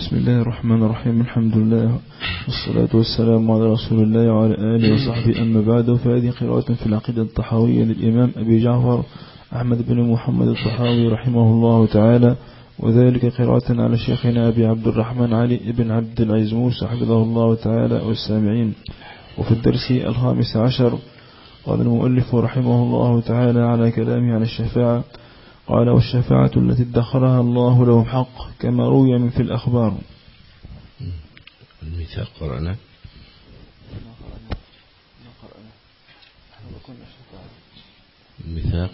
بسم الله الرحمن الرحيم الحمد لله والصلاة والسلام على رسول الله وعلى آله وصحبه. أما بعد فهذه قراءة في العقيدة الطحاوية للإمام أبي جعفر أحمد بن محمد الطحاوي رحمه الله تعالى وذلك قراءة على شيخنا أبي عبد الرحمن علي بن عبد العزيز موسى حفظه الله تعالى والسامعين. وفي الدرس الخامس عشر قال المؤلف رحمه الله تعالى على كلامه عن الشفاعة قال والشفاعة التي ادخرها الله لهم حق كما روي من في الأخبار. الميثاق قرأنا الميثاق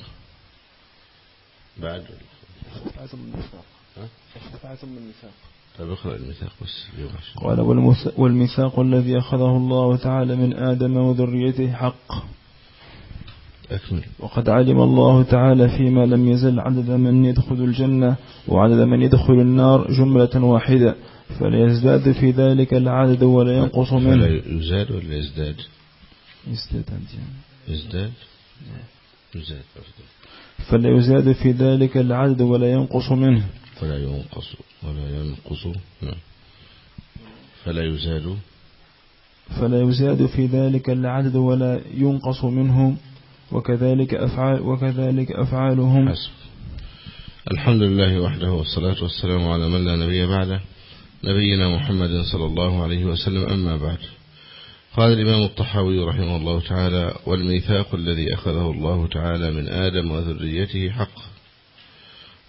بعد. الشفاعة من الميثاق طيب اقرأ الميثاق بس قال والميثاق الذي أخذه الله تعالى من آدم وذريته حق. أكمل. وقد علم الله تعالى فيما لم يزل عدد من يدخل الجنة وعدد من يدخل النار جملة واحدة فلا يزداد في ذلك العدد ولا ينقص فلا منه يزاد ولا يزداد؟ يزداد. يزداد؟ يزاد أفضل. فلا يزاد في ذلك العدد ولا ينقص منه. فلا ينقص ولا ينقص نعم. فلا يزاد فلا يزاد في ذلك العدد ولا ينقص منه. وكذلك أفعال وكذلك أفعالهم. حسب. الحمد لله وحده والصلاة والسلام على من لا نبي بعده نبينا محمد صلى الله عليه وسلم. أما بعد قال الإمام الطحاوي رحمه الله تعالى والميثاق الذي أخذه الله تعالى من آدم وذريته حق.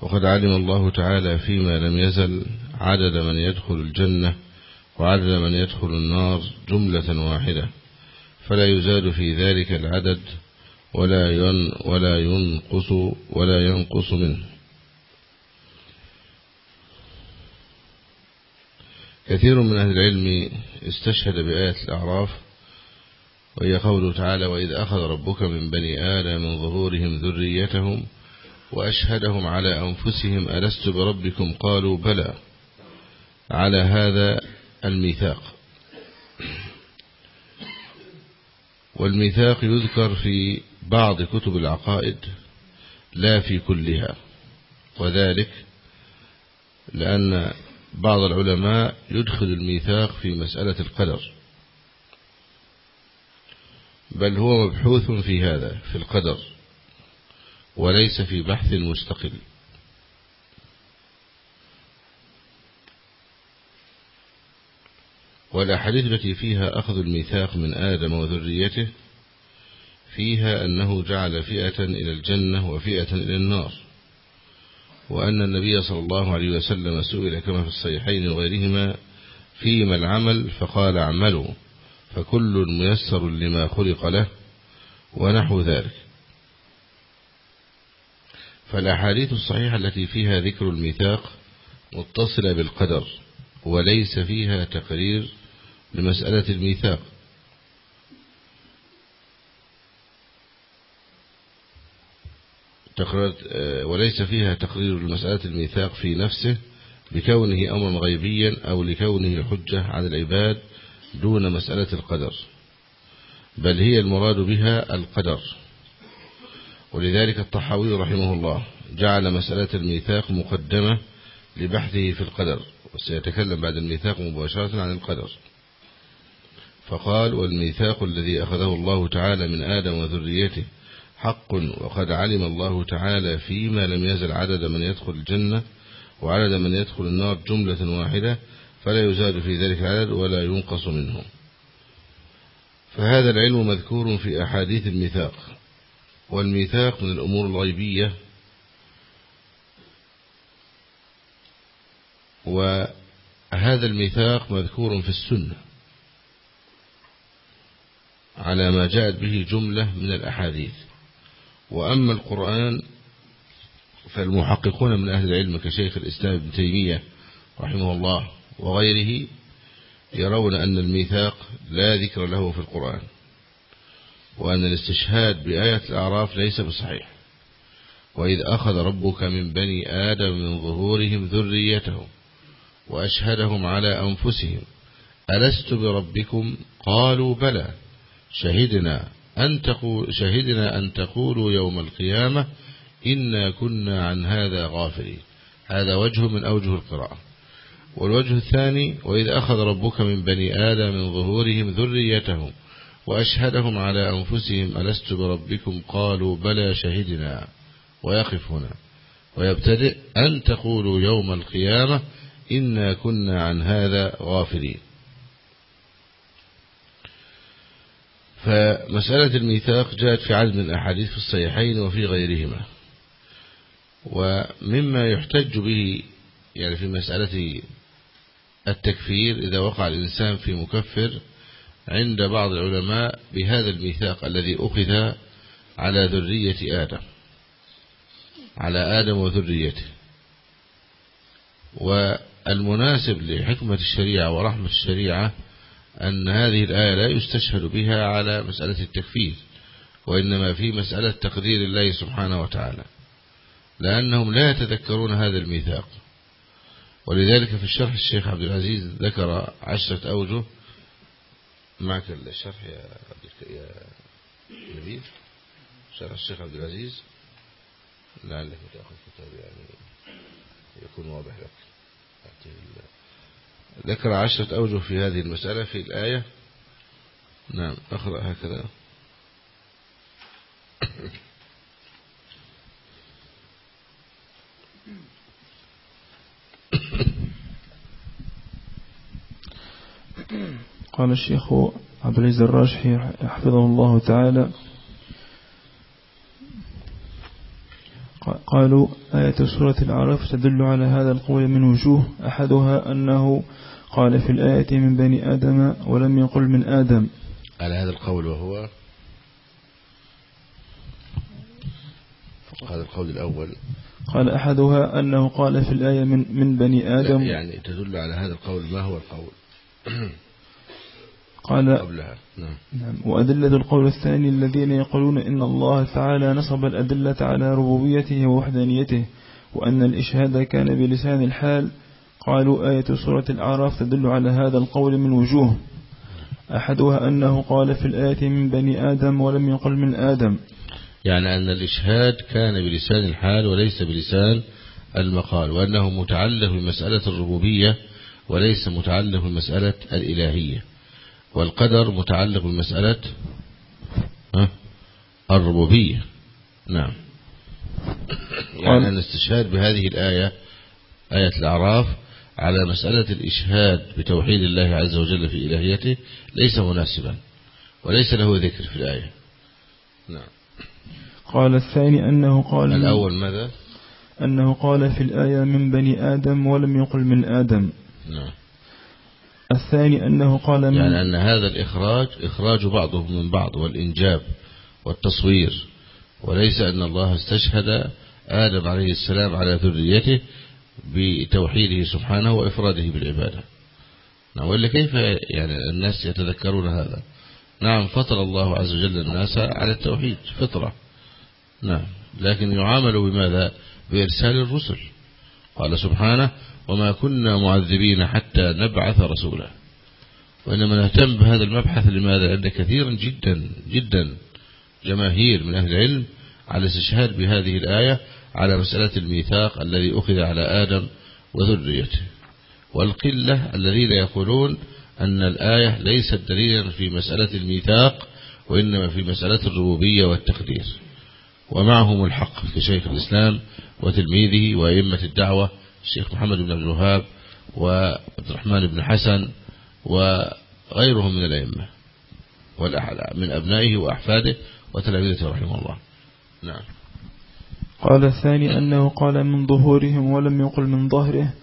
وقد علم الله تعالى فيما لم يزل عدد من يدخل الجنة وعدد من يدخل النار جملة واحدة فلا يزاد في ذلك العدد ولا ين ولا ينقص ولا ينقص منه. كثير من أهل العلم استشهد بآية الأعراف وهي قوله تعالى وإذ أخذ ربك من بني آدم من ظهورهم ذريتهم وأشهدهم على أنفسهم ألست بربكم؟ قالوا بلى. على هذا الميثاق. والميثاق يذكر في بعض كتب العقائد لا في كلها وذلك لأن بعض العلماء يدخل الميثاق في مسألة القدر بل هو مبحوث في هذا في القدر وليس في بحث مستقل. والأحاديث التي فيها أخذ الميثاق من آدم وذريته فيها أنه جعل فئة إلى الجنة وفئة إلى النار وأن النبي صلى الله عليه وسلم سئل كما في الصحيحين وغيرهما فيما العمل؟ فقال اعملوا فكل ميسر لما خلق له ونحو ذلك. فالأحاديث الصحيحة التي فيها ذكر الميثاق متصلة بالقدر وليس فيها تقرير لمسألة الميثاق. تقرير وليس فيها تقرير لمسألة الميثاق في نفسه لكونه أمرا غيبيا أو لكونه حجة على العباد دون مسألة القدر بل هي المراد بها القدر. ولذلك الطحاوي رحمه الله جعل مسألة الميثاق مقدمة لبحثه في القدر وسيتكلم بعد الميثاق مباشرة عن القدر. فقال والميثاق الذي أخذه الله تعالى من آدم وذريته حق وقد علم الله تعالى فيما لم يزل عدد من يدخل الجنة وعدد من يدخل النار جملة واحدة فلا يزاد في ذلك العدد ولا ينقص منه. فهذا العلم مذكور في أحاديث الميثاق والميثاق من الأمور الغيبية وهذا الميثاق مذكور في السنة على ما جاءت به جملة من الأحاديث. وأما القرآن فالمحققون من أهل العلم كشيخ الإسلام ابن تيمية رحمه الله وغيره يرون أن الميثاق لا ذكر له في القرآن وأن الاستشهاد بآية الأعراف ليس بصحيح. وإذ أخذ ربك من بني آدم من ظهورهم ذريتهم وأشهدهم على أنفسهم ألست بربكم؟ قالوا بلى شهدنا أن تقول شهدنا أن تقولوا يوم القيامة إنا كنا عن هذا غافلين. هذا وجه من أوجه القراءة. والوجه الثاني وإذا أخذ ربك من بني آدم من ظهورهم ذريتهم وأشهدهم على أنفسهم ألست بربكم؟ قالوا بلى شهدنا ويقف هنا ويبتدئ أن تقولوا يوم القيامة إنا كنا عن هذا غافلين. فمسألة الميثاق جاءت في عدد من الأحاديث في الصحيحين وفي غيرهما. ومما يحتج به يعني في مسألة التكفير إذا وقع الإنسان في مكفر عند بعض العلماء بهذا الميثاق الذي أخذ على ذرية آدم على آدم وذريته. والمناسب لحكمة الشريعة ورحمة الشريعة أن هذه الآية لا يستشهد بها على مسألة التكفير وإنما في مسألة تقدير الله سبحانه وتعالى لأنهم لا يتذكرون هذا الميثاق. ولذلك في الشرح الشيخ عبد العزيز ذكر عشرة أوجه. معك الشرح يا يا نبيل. شرح الشيخ عبد العزيز. لعلك تأخذ كتاب يعني يكون واضح لك. ذكر عشرة أوجه في هذه المسألة في الآية. نعم أقرأ هكذا. قال الشيخ عبد العزيز الراشحي حفظه الله تعالى قالوا آية سورة العرف تدل على هذا القول من وجوه أحدها أنه قال في الآية من بني آدم ولم يقل من آدم. على هذا القول وهو؟ هذا القول الأول. قال أحدها أنه قال في الآية من, من بني آدم. يعني تدل على هذا القول ما هو القول؟ قال قبلها. نعم. نعم. وأدلة القول الثاني الذين يقولون إن الله تعالى نصب الأدلة على ربوبيته ووحدانيته وأن الإشهاد كان بلسان الحال. قالوا آية سورة الأعراف تدل على هذا القول من وجوه. أحدها أنه قال في الآية من بني آدم ولم يقل من آدم. يعني أن الإشهاد كان بلسان الحال وليس بلسان المقال وأنه متعلق بمسألة الربوبية وليس متعلق بمسألة الإلهية. والقدر متعلق بمسألة الربوبية. نعم. يعني الاستشهاد بهذه الآية آية الأعراف على مسألة الإشهاد بتوحيد الله عز وجل في إلهيته ليس مناسبا وليس له ذكر في الآية. نعم. قال الثاني أنه قال الأول ماذا؟ أنه قال في الآية من بني آدم ولم يقل من آدم. نعم. الثاني أنه قال من يعني أن هذا الإخراج إخراج بعضهم من بعض والإنجاب والتصوير وليس أن الله استشهد آدم عليه السلام على ذريته بتوحيده سبحانه وإفراده بالعبادة. نعم وإلا كيف يعني الناس يتذكرون هذا؟ نعم فطر الله عز وجل الناس على التوحيد فطرة. نعم لكن يعامل بماذا؟ بإرسال الرسل. قال سبحانه وما كنا معذبين حتى نبعث رسولا. وإنما نهتم بهذا المبحث لماذا؟ لأن كثيرا جدا جدا جماهير من أهل العلم على استشهاد بهذه الآية على مسألة الميثاق الذي أخذ على آدم وذريته. والقلة الذين يقولون أن الآية ليست دليلا في مسألة الميثاق وإنما في مسألة الربوبية والتقدير. ومعهم الحق في شيخ الإسلام وتلميذه وأئمة الدعوة الشيخ محمد بن عبد الوهاب وعبد الرحمن بن حسن وغيرهم من الأئمة من أبنائه وأحفاده وتلاميذه رحمه الله. نعم. قال الثاني أنه قال من ظهورهم ولم يقل من ظهره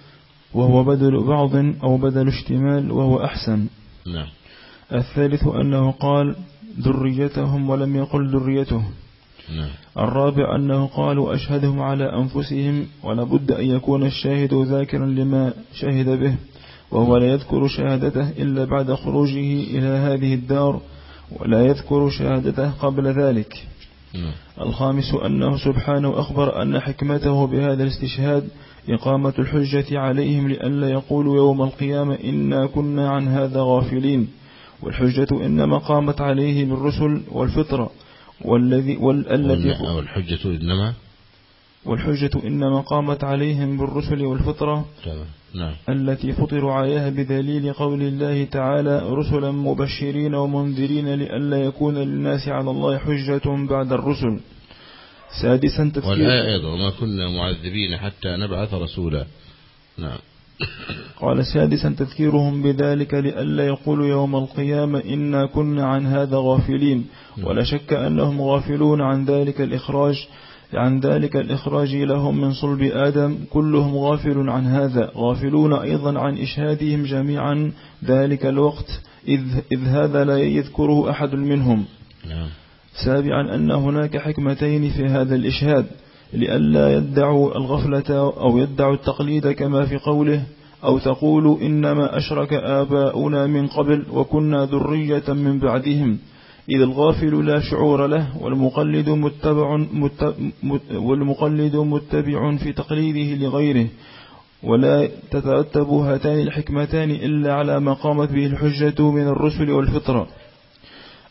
وهو بدل بعض أو بدل اشتمال وهو أحسن. نعم. الثالث أنه قال ذريتهم ولم يقل ذريته. الرابع أنه قالوا أشهدهم على أنفسهم ولابد أن يكون الشاهد ذاكرا لما شهد به وهو لا يذكر شهادته إلا بعد خروجه إلى هذه الدار ولا يذكر شهادته قبل ذلك. نعم. الخامس أنه سبحانه أخبر أن حكمته بهذا الاستشهاد إقامة الحجة عليهم لئلا يقولوا يوم القيامة إنا كنا عن هذا غافلين والحجة إنما قامت عليه بالرسل والفطرة. والذي والذي أو الحجة إنما والحجة إنما قامت عليهم بالرسل والفطرة نعم. التي فطروا عليها بدليل قول الله تعالى رسلا مبشرين ومنذرين لئلا يكون للناس على الله حجة بعد الرسل. سادسا تفكير والآية أيضا وما كنا معذبين حتى نبعث رسولا. نعم. قال سادسا تذكيرهم بذلك لئلا يقولوا يوم القيامة إنا كنا عن هذا غافلين. ولا شك أنهم غافلون عن ذلك الإخراج عن ذلك الإخراج لهم من صلب آدم كلهم غافل عن هذا غافلون أيضا عن إشهادهم جميعا ذلك الوقت إذ, إذ هذا لا يذكره أحد منهم نعم. سابعا أن هناك حكمتين في هذا الإشهاد لئلا يدعوا الغفلة أو يدعوا التقليد كما في قوله أو تقولوا إنما أشرك آباؤنا من قبل وكنا ذرية من بعدهم. إذ الغافل لا شعور له والمقلد متبع, والمقلد متبع في تقليده لغيره. ولا تترتب هاتان الحكمتان إلا على ما قامت به الحجة من الرسل والفطرة.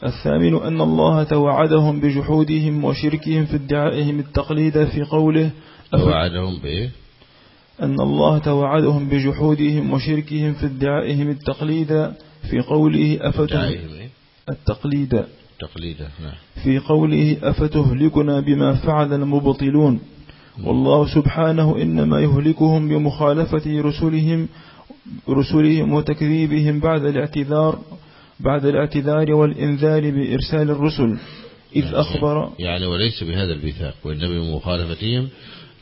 الثامن أن الله توعدهم بجحودهم وشركهم في ادعائهم التقليد في قوله توعدهم بإيه؟ أن الله توعدهم بجحودهم وشركهم في ادعائهم التقليد في قوله أفتهم التقليد. تقليدا نعم. في قوله أفتهلكنا بما فعل المبطلون. والله سبحانه إنما يهلكهم بمخالفة رسلهم رسلهم وتكذيبهم بعد الاعتذار بعد الاعتذار والإنذار بإرسال الرسل إذ يعني أخبر يعني وليس بهذا الميثاق وإنما بمخالفتهم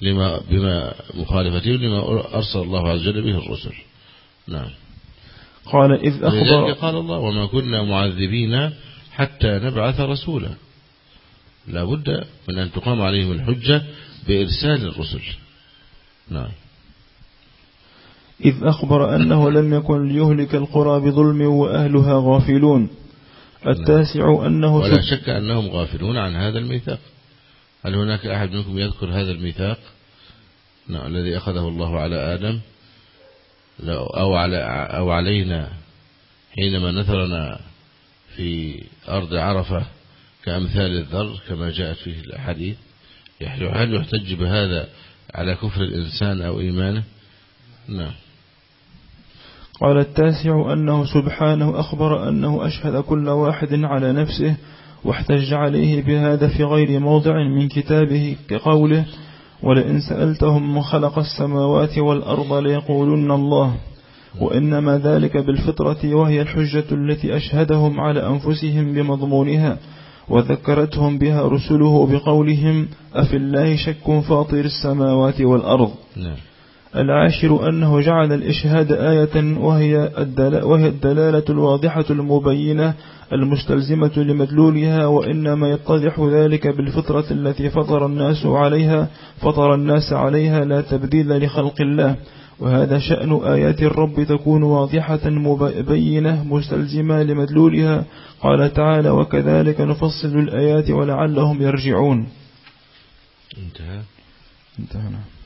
لما بما مخالفتهم لما أرسل الله عز وجل به الرسل. نعم. قال إذ أخبر قال الله وما كنا معذبين حتى نبعث رسولا. لا بد من أن تقام عليهم الحجة بإرسال الرسل. نعم. إذ أخبر أنه لم يكن ليهلك القرى بظلم وأهلها غافلون. التاسع أنه ولا شك أنهم غافلون عن هذا الميثاق. هل هناك أحد منكم يذكر هذا الميثاق؟ نعم الذي أخذه الله على آدم. أو, على أو علينا حينما نثرنا في أرض عرفة كأمثال الذر كما جاءت فيه الحديث هل يحتج بهذا على كفر الإنسان أو إيمانه؟ نعم. قال التاسع أنه سبحانه أخبر أنه أشهد كل واحد على نفسه واحتج عليه بهذا في غير موضع من كتابه كقوله ولئن سألتهم من خلق السماوات والأرض ليقولن الله وإنما ذلك بالفطرة وهي الحجة التي أشهدهم على أنفسهم بمضمونها وذكرتهم بها رسله بقولهم أفي الله شك فاطر السماوات والأرض نعم. العاشر أنه جعل الإشهاد آية وهي, وهي الدلالة الواضحة المبينة المستلزمة لمدلولها وإنما يتضح ذلك بالفطرة التي فطر الناس عليها فطر الناس عليها لا تبديل لخلق الله. وهذا شأن آيات الرب تكون واضحة مبينة مستلزمة لمدلولها. قال تعالى وكذلك نفصل الآيات ولعلهم يرجعون. انتهى. انتهى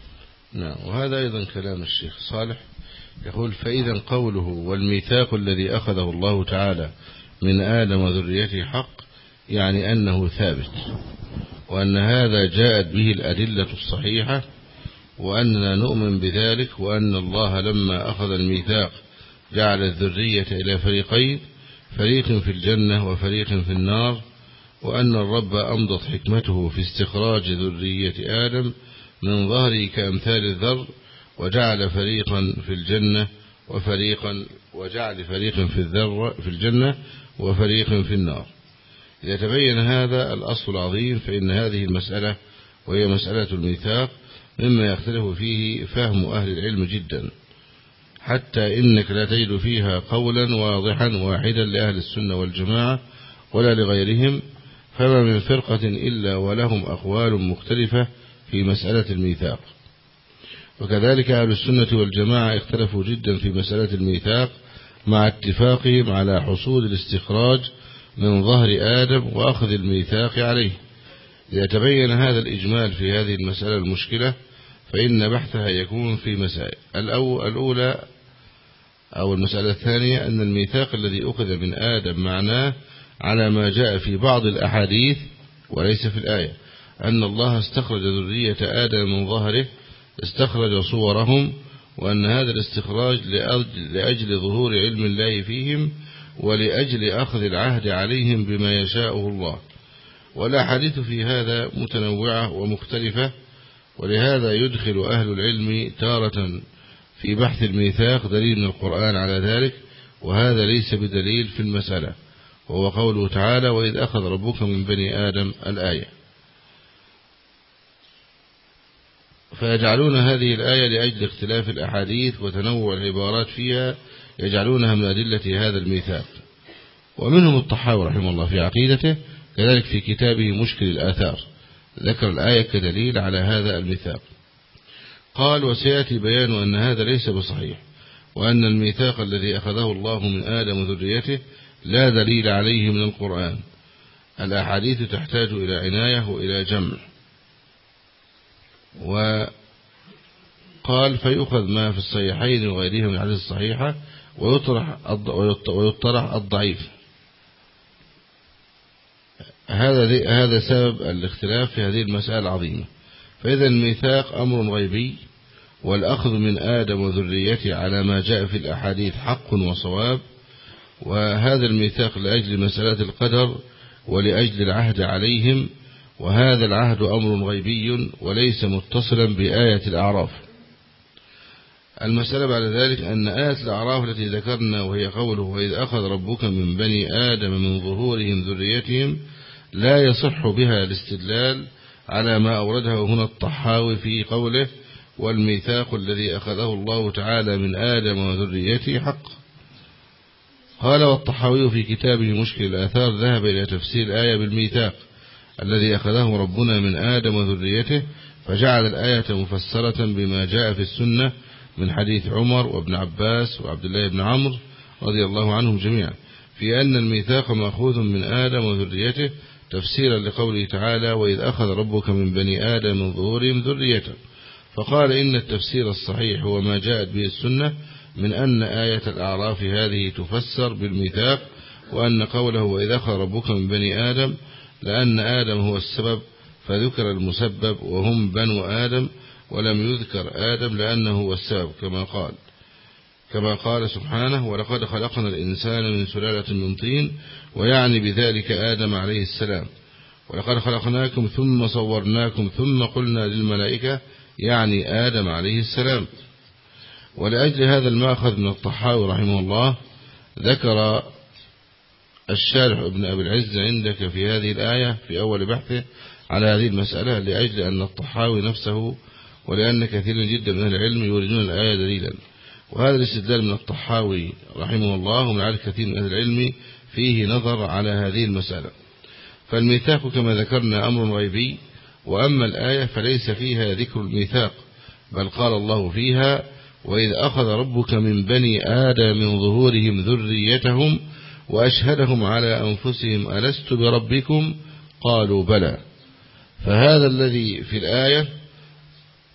نعم وهذا أيضا كلام الشيخ صالح. يقول فإذا قوله والميثاق الذي أخذه الله تعالى من آدم وذريته حق يعني أنه ثابت وأن هذا جاءت به الأدلة الصحيحة وأننا نؤمن بذلك وأن الله لما أخذ الميثاق جعل الذرية إلى فريقين فريق في الجنة وفريق في النار وأن الرب أمضت حكمته في استخراج ذرية آدم من ظهره كأمثال الذر وجعل فريقا في الجنة وفريقا وجعل فريق في الذر في الجنة وفريق في النار. إذا تبين هذا الأصل العظيم فإن هذه المسألة وهي مسألة الميثاق مما يختلف فيه فهم أهل العلم جدا. حتى إنك لا تجد فيها قولا واضحا واحدا لأهل السنة والجماعة ولا لغيرهم فما من فرقة إلا ولهم أقوال مختلفة في مسألة الميثاق. وكذلك أهل السنة والجماعة اختلفوا جدا في مسألة الميثاق مع اتفاقهم على حصول الاستخراج من ظهر آدم وأخذ الميثاق عليه. ليتبين هذا الإجمال في هذه المسألة المشكلة فإن بحثها يكون في مسائل. الأولى أو المسألة الثانية أن الميثاق الذي أخذ من آدم معناه على ما جاء في بعض الأحاديث وليس في الآية. أن الله استخرج ذرية آدم من ظهره استخرج صورهم وأن هذا الاستخراج لأجل ظهور علم الله فيهم ولأجل أخذ العهد عليهم بما يشاءه الله. والأحاديث في هذا متنوعة ومختلفة ولهذا يدخل أهل العلم تارة في بحث الميثاق دليل من القرآن على ذلك وهذا ليس بدليل في المسألة. وهو قوله تعالى وإذ أخذ ربك من بني آدم الآية. فيجعلون هذه الآية لأجل اختلاف الأحاديث وتنوع العبارات فيها يجعلونها من أدلة هذا الميثاق. ومنهم الطحاوي رحمه الله في عقيدته كذلك في كتابه مشكل الآثار ذكر الآية كدليل على هذا الميثاق. قال وسيأتي بيان أن هذا ليس بصحيح وأن الميثاق الذي أخذه الله من آدم وذريته لا دليل عليه من القرآن. الأحاديث تحتاج إلى عناية وإلى جمع. وقال فيؤخذ ما في الصحيحين وغيرهم من الحديث الصحيحة ويطرح ويطرح الضعيف. هذا هذا سبب الاختلاف في هذه المسألة العظيمة. فإذا الميثاق أمر غيبي والأخذ من آدم وذريته على ما جاء في الأحاديث حق وصواب وهذا الميثاق لأجل مسألة القدر ولأجل العهد عليهم وهذا العهد أمر غيبي وليس متصلا بآية الأعراف. المسألة بعد ذلك أن آية الأعراف التي ذكرنا وهي قوله وإذ أخذ ربك من بني آدم من ظهورهم ذريتهم لا يصح بها الاستدلال على ما أورده هنا الطحاوي في قوله والميثاق الذي أخذه الله تعالى من آدم وذريته حق. قال والطحاوي في كتابه مشكل الآثار ذهب إلى تفسير الآية بالميثاق. الذي أخذه ربنا من آدم وذريته فجعل الآية مفسرة بما جاء في السنة من حديث عمر وابن عباس وعبد الله بن عمرو رضي الله عنهم جميعا. في أن الميثاق مأخوذ من آدم وذريته تفسيرا لقوله تعالى وإذ أخذ ربك من بني آدم من ظهورهم ذريته فقال إن التفسير الصحيح هو ما جاءت به السنة من أن آية الأعراف هذه تفسر بالميثاق وأن قوله وإذ أخذ ربك من بني آدم لأن آدم هو السبب فذكر المسبب وهم بنو آدم ولم يذكر آدم لأنه هو السبب كما قال. كما قال سبحانه ولقد خلقنا الإنسان من سلالة من طين ويعني بذلك آدم عليه السلام. ولقد خلقناكم ثم صورناكم ثم قلنا للملائكة يعني آدم عليه السلام. ولأجل هذا المأخذ من الطحاوي رحمه الله ذكر الشارح ابن أبي العز عندك في هذه الآية في أول بحثه على هذه المسألة لأجل أن الطحاوي نفسه ولأن كثير جدا من العلم يريدون الآية دليلا. وهذا الاستدلال من الطحاوي رحمه الله ومن عدد كثير من أهل العلم فيه نظر على هذه المسألة. فالميثاق كما ذكرنا أمر غيبي وأما الآية فليس فيها ذكر الميثاق بل قال الله فيها وإذ أخذ ربك من بني آدم من ظهورهم ذريتهم وأشهدهم على أنفسهم ألست بربكم؟ قالوا بلى. فهذا الذي في الآية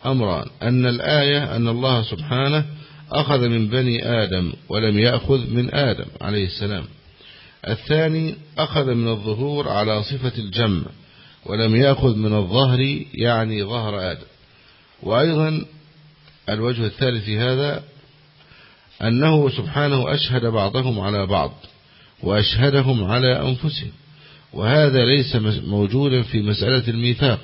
أمران. أن الآية أن الله سبحانه أخذ من بني آدم ولم يأخذ من آدم عليه السلام. الثاني أخذ من الظهور على صفة الجمع ولم يأخذ من الظهر يعني ظهر آدم. وأيضا الوجه الثالث هذا أنه سبحانه أشهد بعضهم على بعض. وأشهدهم على أنفسهم. وهذا ليس موجودا في مسألة الميثاق.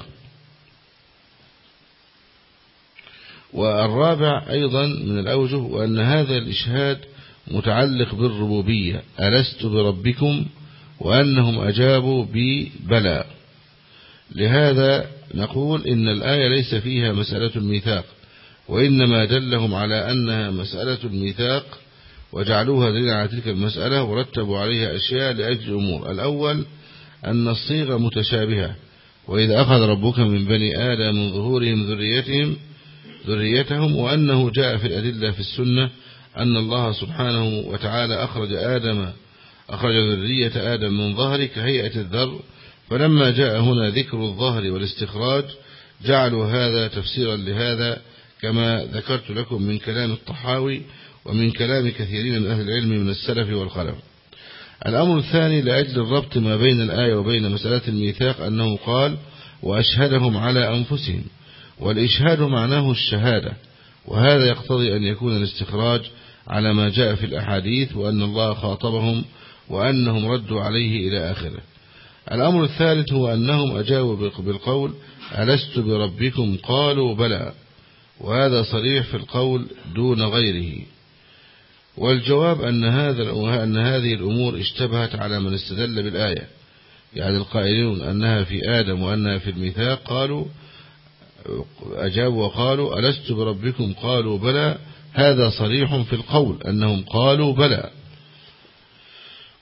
والرابع أيضا من الأوجه وأن هذا الإشهاد متعلق بالربوبية. ألست بربكم؟ وأنهم أجابوا ببلى لهذا نقول إن الآية ليس فيها مسألة الميثاق وإنما دلهم على أنها مسألة الميثاق وجعلوها دليلا على تلك المسألة ورتبوا عليها أشياء لأجل أمور الأول أن الصيغة متشابهة وإذا أخذ ربك من بني آدم من ظهورهم ذريتهم ذريتهم وأنه جاء في الأدلة في السنة أن الله سبحانه وتعالى أخرج آدم أخرج ذرية آدم من ظهر كهيئة الذر. فلما جاء هنا ذكر الظهر والاستخراج جعلوا هذا تفسيرا لهذا كما ذكرت لكم من كلام الطحاوي ومن كلام كثيرين من أهل العلم من السلف والخلف. الأمر الثاني لأجل الربط ما بين الآية وبين مسألة الميثاق أنه قال وأشهدهم على أنفسهم. والإشهاد معناه الشهادة. وهذا يقتضي أن يكون الاستخراج على ما جاء في الأحاديث وأن الله خاطبهم وأنهم ردوا عليه إلى آخره. الأمر الثالث هو أنهم أجابوا بالقول ألست بربكم؟ قالوا بلى. وهذا صريح في القول دون غيره. والجواب أن هذا أن هذه الأمور اشتبهت على من استدل بالآية. يعني القائلون أنها في آدم وأنها في الميثاق قالوا أجابوا وقالوا ألست بربكم؟ قالوا بلى. هذا صريح في القول أنهم قالوا بلى.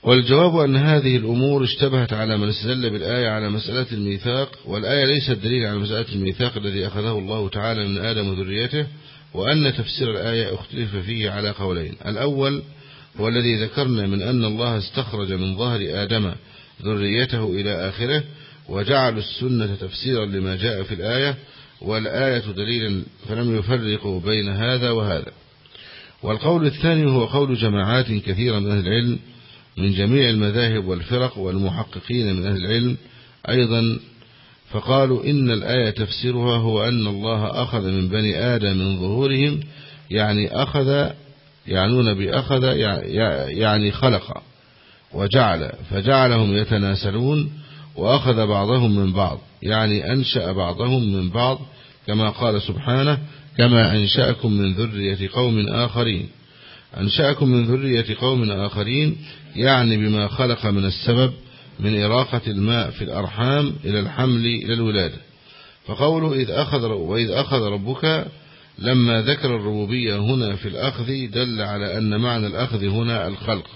والجواب أن هذه الأمور اشتبهت على من استدل بالآية على مسألة الميثاق والآية ليست دليل على مسألة الميثاق الذي أخذه الله تعالى من آدم وذريته. وأن تفسير الآية اختلف فيه على قولين. الأول هو الذي ذكرنا من أن الله استخرج من ظهر آدم ذريته إلى آخره وجعل السنة تفسيرا لما جاء في الآية والآية دليلا فلم يفرقوا بين هذا وهذا. والقول الثاني هو قول جماعات كثيرة من أهل العلم من جميع المذاهب والفرق والمحققين من أهل العلم أيضا فقالوا إن الآية تفسيرها هو أن الله أخذ من بني آدم من ظهورهم يعني أخذ يعنون بأخذ يعني خلق وجعل فجعلهم يتناسلون وأخذ بعضهم من بعض يعني أنشأ بعضهم من بعض كما قال سبحانه كما أنشأكم من ذرية قوم آخرين. أنشأكم من ذرية قوم آخرين يعني بما خلق من السبب من إراقة الماء في الأرحام إلى الحمل إلى الولادة. فقوله إذ أخذ وإذ أخذ ربك لما ذكر الربوبية هنا في الأخذ دل على أن معنى الأخذ هنا الخلق.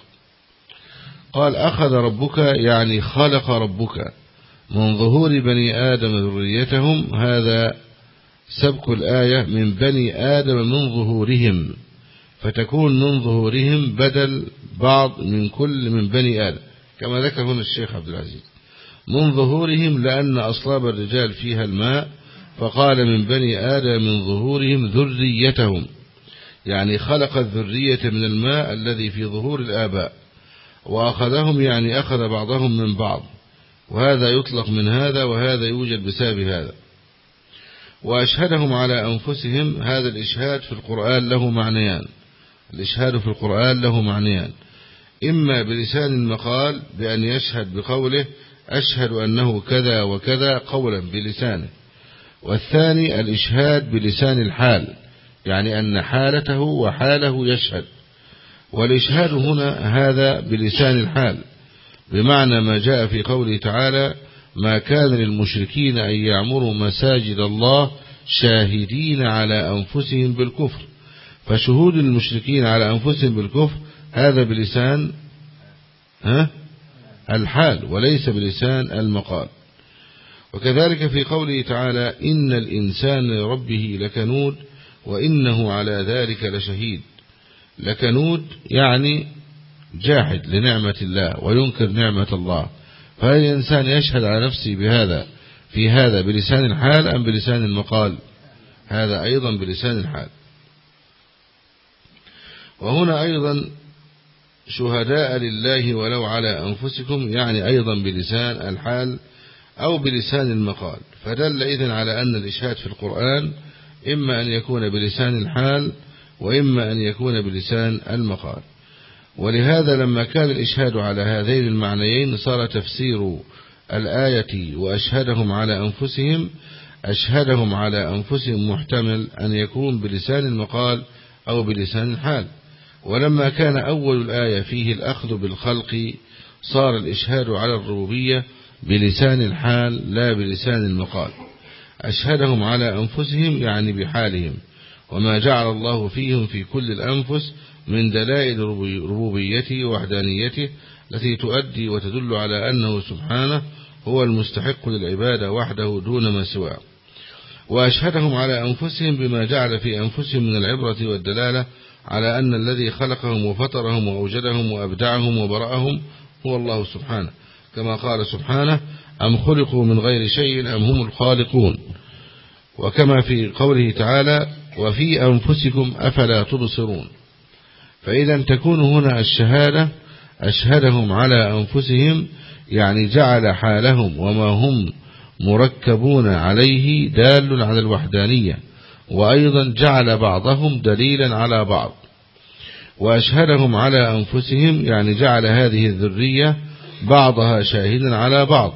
قال أخذ ربك يعني خلق ربك. من ظهور بني آدم ذريتهم هذا سبك الآية من بني آدم من ظهورهم. فتكون من ظهورهم بدل بعض من كل من بني آدم. كما ذكر هنا الشيخ عبد العزيز. من ظهورهم لأن أصلاب الرجال فيها الماء فقال من بني آدم من ظهورهم ذريتهم. يعني خلق الذرية من الماء الذي في ظهور الآباء وأخذهم يعني أخذ بعضهم من بعض. وهذا يطلق من هذا وهذا يوجد بسبب هذا. وأشهدهم على أنفسهم هذا الإشهاد في القرآن له معنيان. الإشهاد في القرآن له معنيان. إما بلسان المقال بأن يشهد بقوله أشهد أنه كذا وكذا قولا بلسانه. والثاني الإشهاد بلسان الحال يعني أن حالته وحاله يشهد. والإشهاد هنا هذا بلسان الحال بمعنى ما جاء في قوله تعالى ما كان للمشركين أن يعمروا مساجد الله شاهدين على أنفسهم بالكفر فشهود المشركين على أنفسهم بالكفر هذا بلسان ها؟ الحال وليس بلسان المقال. وكذلك في قوله تعالى إن الإنسان لربه لكنود وإنه على ذلك لشهيد. لكنود يعني جاحد لنعمة الله وينكر نعمة الله. فهل الإنسان يشهد على نفسه بهذا في هذا بلسان الحال أم بلسان المقال؟ هذا أيضا بلسان الحال. وهنا أيضا شهداء لله ولو على أنفسكم يعني أيضا بلسان الحال أو بلسان المقال. فدل إذن على أن الإشهاد في القرآن إما أن يكون بلسان الحال وإما أن يكون بلسان المقال. ولهذا لما كان الإشهاد على هذين المعنيين صار تفسير الآية وأشهدهم على أنفسهم أشهدهم على أنفسهم محتمل أن يكون بلسان المقال أو بلسان الحال. ولما كان أول الآية فيه الأخذ بالخلق صار الإشهاد على الربوبية بلسان الحال لا بلسان المقال. أشهدهم على أنفسهم يعني بحالهم. وما جعل الله فيهم في كل الأنفس من دلائل ربوبيته ووحدانيته التي تؤدي وتدل على أنه سبحانه هو المستحق للعبادة وحده دون ما سواه. وأشهدهم على أنفسهم بما جعل في أنفسهم من العبرة والدلالة على أن الذي خلقهم وفطرهم وأوجدهم وأبدعهم وبرأهم هو الله سبحانه. كما قال سبحانه أم خلقوا من غير شيء أم هم الخالقون. وكما في قوله تعالى وفي أنفسكم أفلا تبصرون. فإذا تكون هنا الشهادة أشهدهم على أنفسهم يعني جعل حالهم وما هم مركبون عليه دال على الوحدانية. وأيضا جعل بعضهم دليلا على بعض وأشهدهم على أنفسهم يعني جعل هذه الذرية بعضها شاهدا على بعض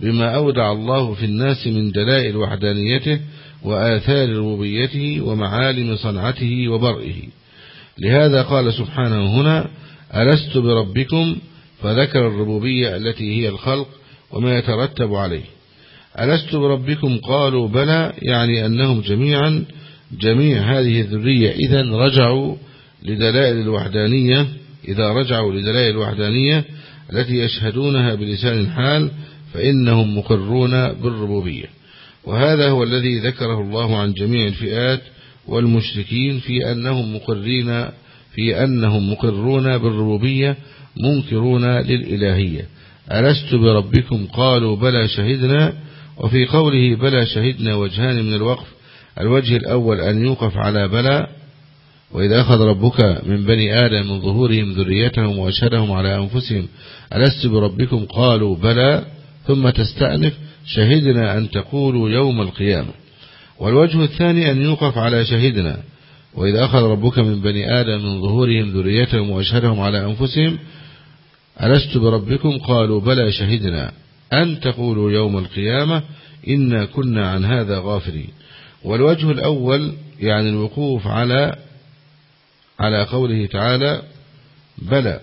بما أودع الله في الناس من دلائل وحدانيته وآثار ربوبيته ومعالم صنعته وبرئه. لهذا قال سبحانه هنا ألست بربكم؟ فذكر الربوبية التي هي الخلق وما يترتب عليه. ألست بربكم؟ قالوا بلى يعني أنهم جميعا جميع هذه الذرية. إذا رجعوا لدلائل الوحدانية إذا رجعوا لدلائل الوحدانية التي يشهدونها بلسان الحال فإنهم مقرون بالربوبية. وهذا هو الذي ذكره الله عن جميع الفئات والمشركين في أنهم مقرين في أنهم مقرون بالربوبية منكرون للإلهية. ألست بربكم؟ قالوا بلى شهدنا وفي قوله بلى شهدنا وجهان من الوقف الوجه الأول أن يوقف على بلى وإذا أخذ ربك من بني آدم من ظهورهم ذريتهم وأشهدهم على أنفسهم ألست بربكم؟ قالوا بلى. ثم تستأنف شهدنا أن تقولوا يوم القيامة. والوجه الثاني أن يوقف على شهدنا وإذا أخذ ربك من بني آدم من ظهورهم ذريتهم وأشهدهم على أنفسهم ألست بربكم؟ قالوا بلى شهدنا. أن تقولوا يوم القيامة إنا كنا عن هذا غافلين. والوجه الأول يعني الوقوف على على قوله تعالى بلى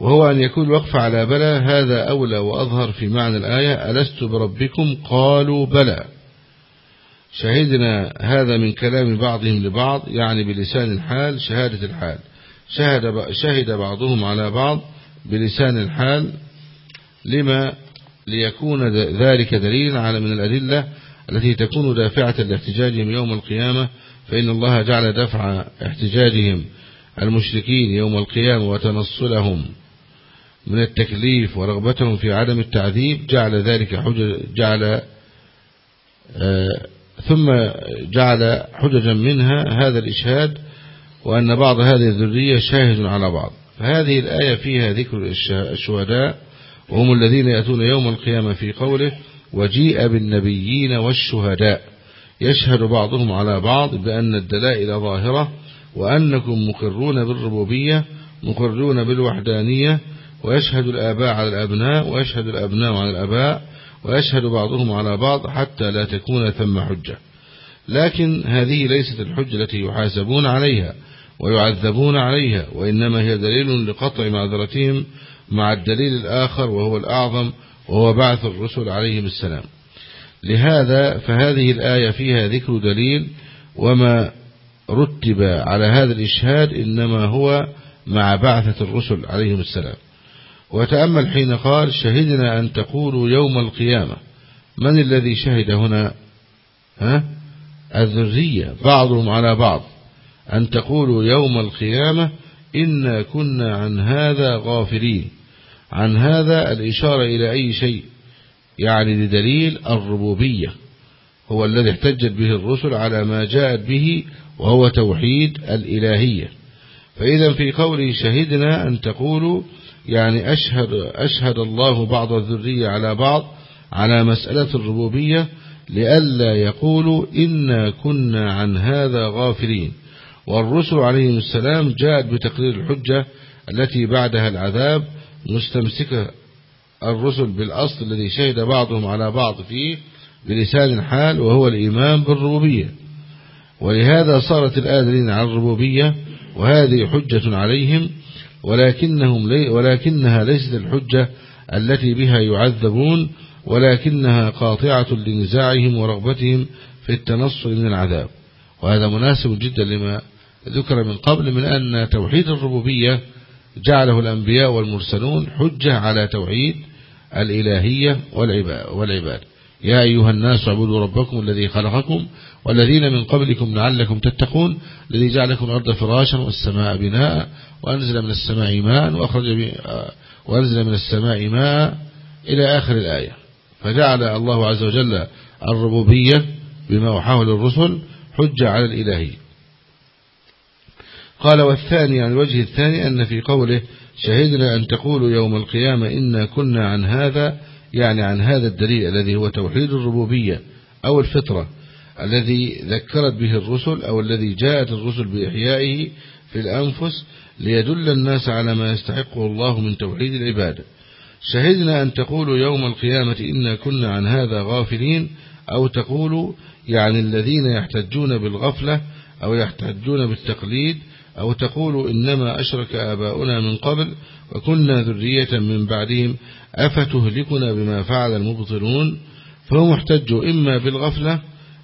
وهو أن يكون الوقف على بلى هذا أولى وأظهر في معنى الآية ألست بربكم؟ قالوا بلى. شهدنا هذا من كلام بعضهم لبعض يعني بلسان الحال شهادة الحال. شهد, شهد بعضهم على بعض بلسان الحال. لما ليكون ذلك دليلا على من الأدلة التي تكون دافعة لاحتجاجهم يوم القيامة فإن الله جعل دفع احتجاجهم المشركين يوم القيامة وتنصلهم من التكليف ورغبتهم في عدم التعذيب جعل ذلك حجج جعل آه ثم جعل حججا منها هذا الإشهاد وأن بعض هذه الذرية شاهد على بعض. فهذه الآية فيها ذكر الشهداء وهم الذين يأتون يوم القيامة في قوله وجيء بالنبيين والشهداء. يشهد بعضهم على بعض بأن الدلائل ظاهرة وأنكم مقرون بالربوبية مقرون بالوحدانية ويشهد الآباء على الأبناء ويشهد الأبناء على الأباء ويشهد بعضهم على بعض حتى لا تكون ثم حجة. لكن هذه ليست الحجة التي يحاسبون عليها ويعذبون عليها وإنما هي دليل لقطع معذرتهم مع الدليل الآخر وهو الأعظم وهو بعث الرسل عليهم السلام. لهذا فهذه الآية فيها ذكر دليل وما رتب على هذا الإشهاد إنما هو مع بعثة الرسل عليهم السلام. وتأمل حين قال شهدنا أن تقولوا يوم القيامة. من الذي شهد هنا؟ ها؟ الذرية بعضهم على بعض. أن تقولوا يوم القيامة إنا كنا عن هذا غافلين. عن هذا الإشارة إلى أي شيء؟ يعني لدليل الربوبية هو الذي احتجت به الرسل على ما جاءت به وهو توحيد الإلهية. فإذا في قوله شهدنا أن تقولوا يعني أشهد, أشهد الله بعض الذرية على بعض على مسألة الربوبية لئلا يقولوا إنا كنا عن هذا غافلين. والرسل عليهم السلام جاءت بتقرير الحجة التي بعدها العذاب مستمسكة الرسل بالأصل الذي شهد بعضهم على بعض فيه بلسان الحال وهو الإيمان بالربوبية. ولهذا صارت الآدلين على الربوبية وهذه حجة عليهم ولكنهم لي ولكنها ليست الحجة التي بها يعذبون ولكنها قاطعة لنزاعهم ورغبتهم في التنصل من العذاب. وهذا مناسب جدا لما ذكر من قبل من أن توحيد الربوبية جعله الأنبياء والمرسلون حجة على توحيد الإلهية والعباد. يا أيها الناس اعبدوا ربكم الذي خلقكم والذين من قبلكم لعلكم تتقون الذي جعلكم الأرض فراشا والسماء بناء وأنزل من السماء ماء وأخرج وأنزل من السماء ماء إلى آخر الآية. فجعل الله عز وجل الربوبية بما وحاه للرسل حجة على الإلهية قال والثاني عن الوجه الثاني أن في قوله شهدنا أن تقولوا يوم القيامة إنا كنا عن هذا يعني عن هذا الدليل الذي هو توحيد الربوبية أو الفطرة الذي ذكرت به الرسل أو الذي جاءت الرسل بإحيائه في الأنفس ليدل الناس على ما يستحقه الله من توحيد العبادة. شهدنا أن تقولوا يوم القيامة إنا كنا عن هذا غافلين أو تقولوا يعني الذين يحتجون بالغفلة أو يحتجون بالتقليد أو تقولوا إنما أشرك آباؤنا من قبل وكنا ذرية من بعدهم أفتهلكنا بما فعل المبطلون؟ فهم احتجوا إما بالغفلة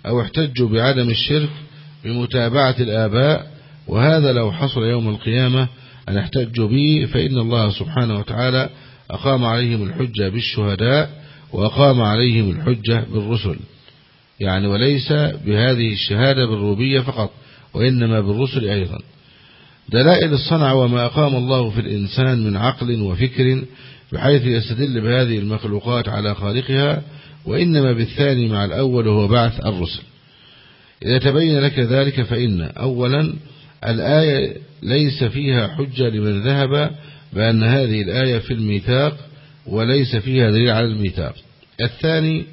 أو احتجوا بعدم الشرك بمتابعة الآباء وهذا لو حصل يوم القيامة أن احتجوا به فإن الله سبحانه وتعالى أقام عليهم الحجة بالشهداء وأقام عليهم الحجة بالرسل. يعني وليس بهذه الشهادة بالربوبية فقط وإنما بالرسل أيضا. دلائل الصنع وما أقام الله في الإنسان من عقل وفكر بحيث يستدل بهذه المخلوقات على خالقها وإنما بالثاني مع الأول هو بعث الرسل. إذا تبين لك ذلك فإن أولا الآية ليس فيها حجة لمن ذهب بأن هذه الآية في الميثاق وليس فيها دليل على الميثاق. الثاني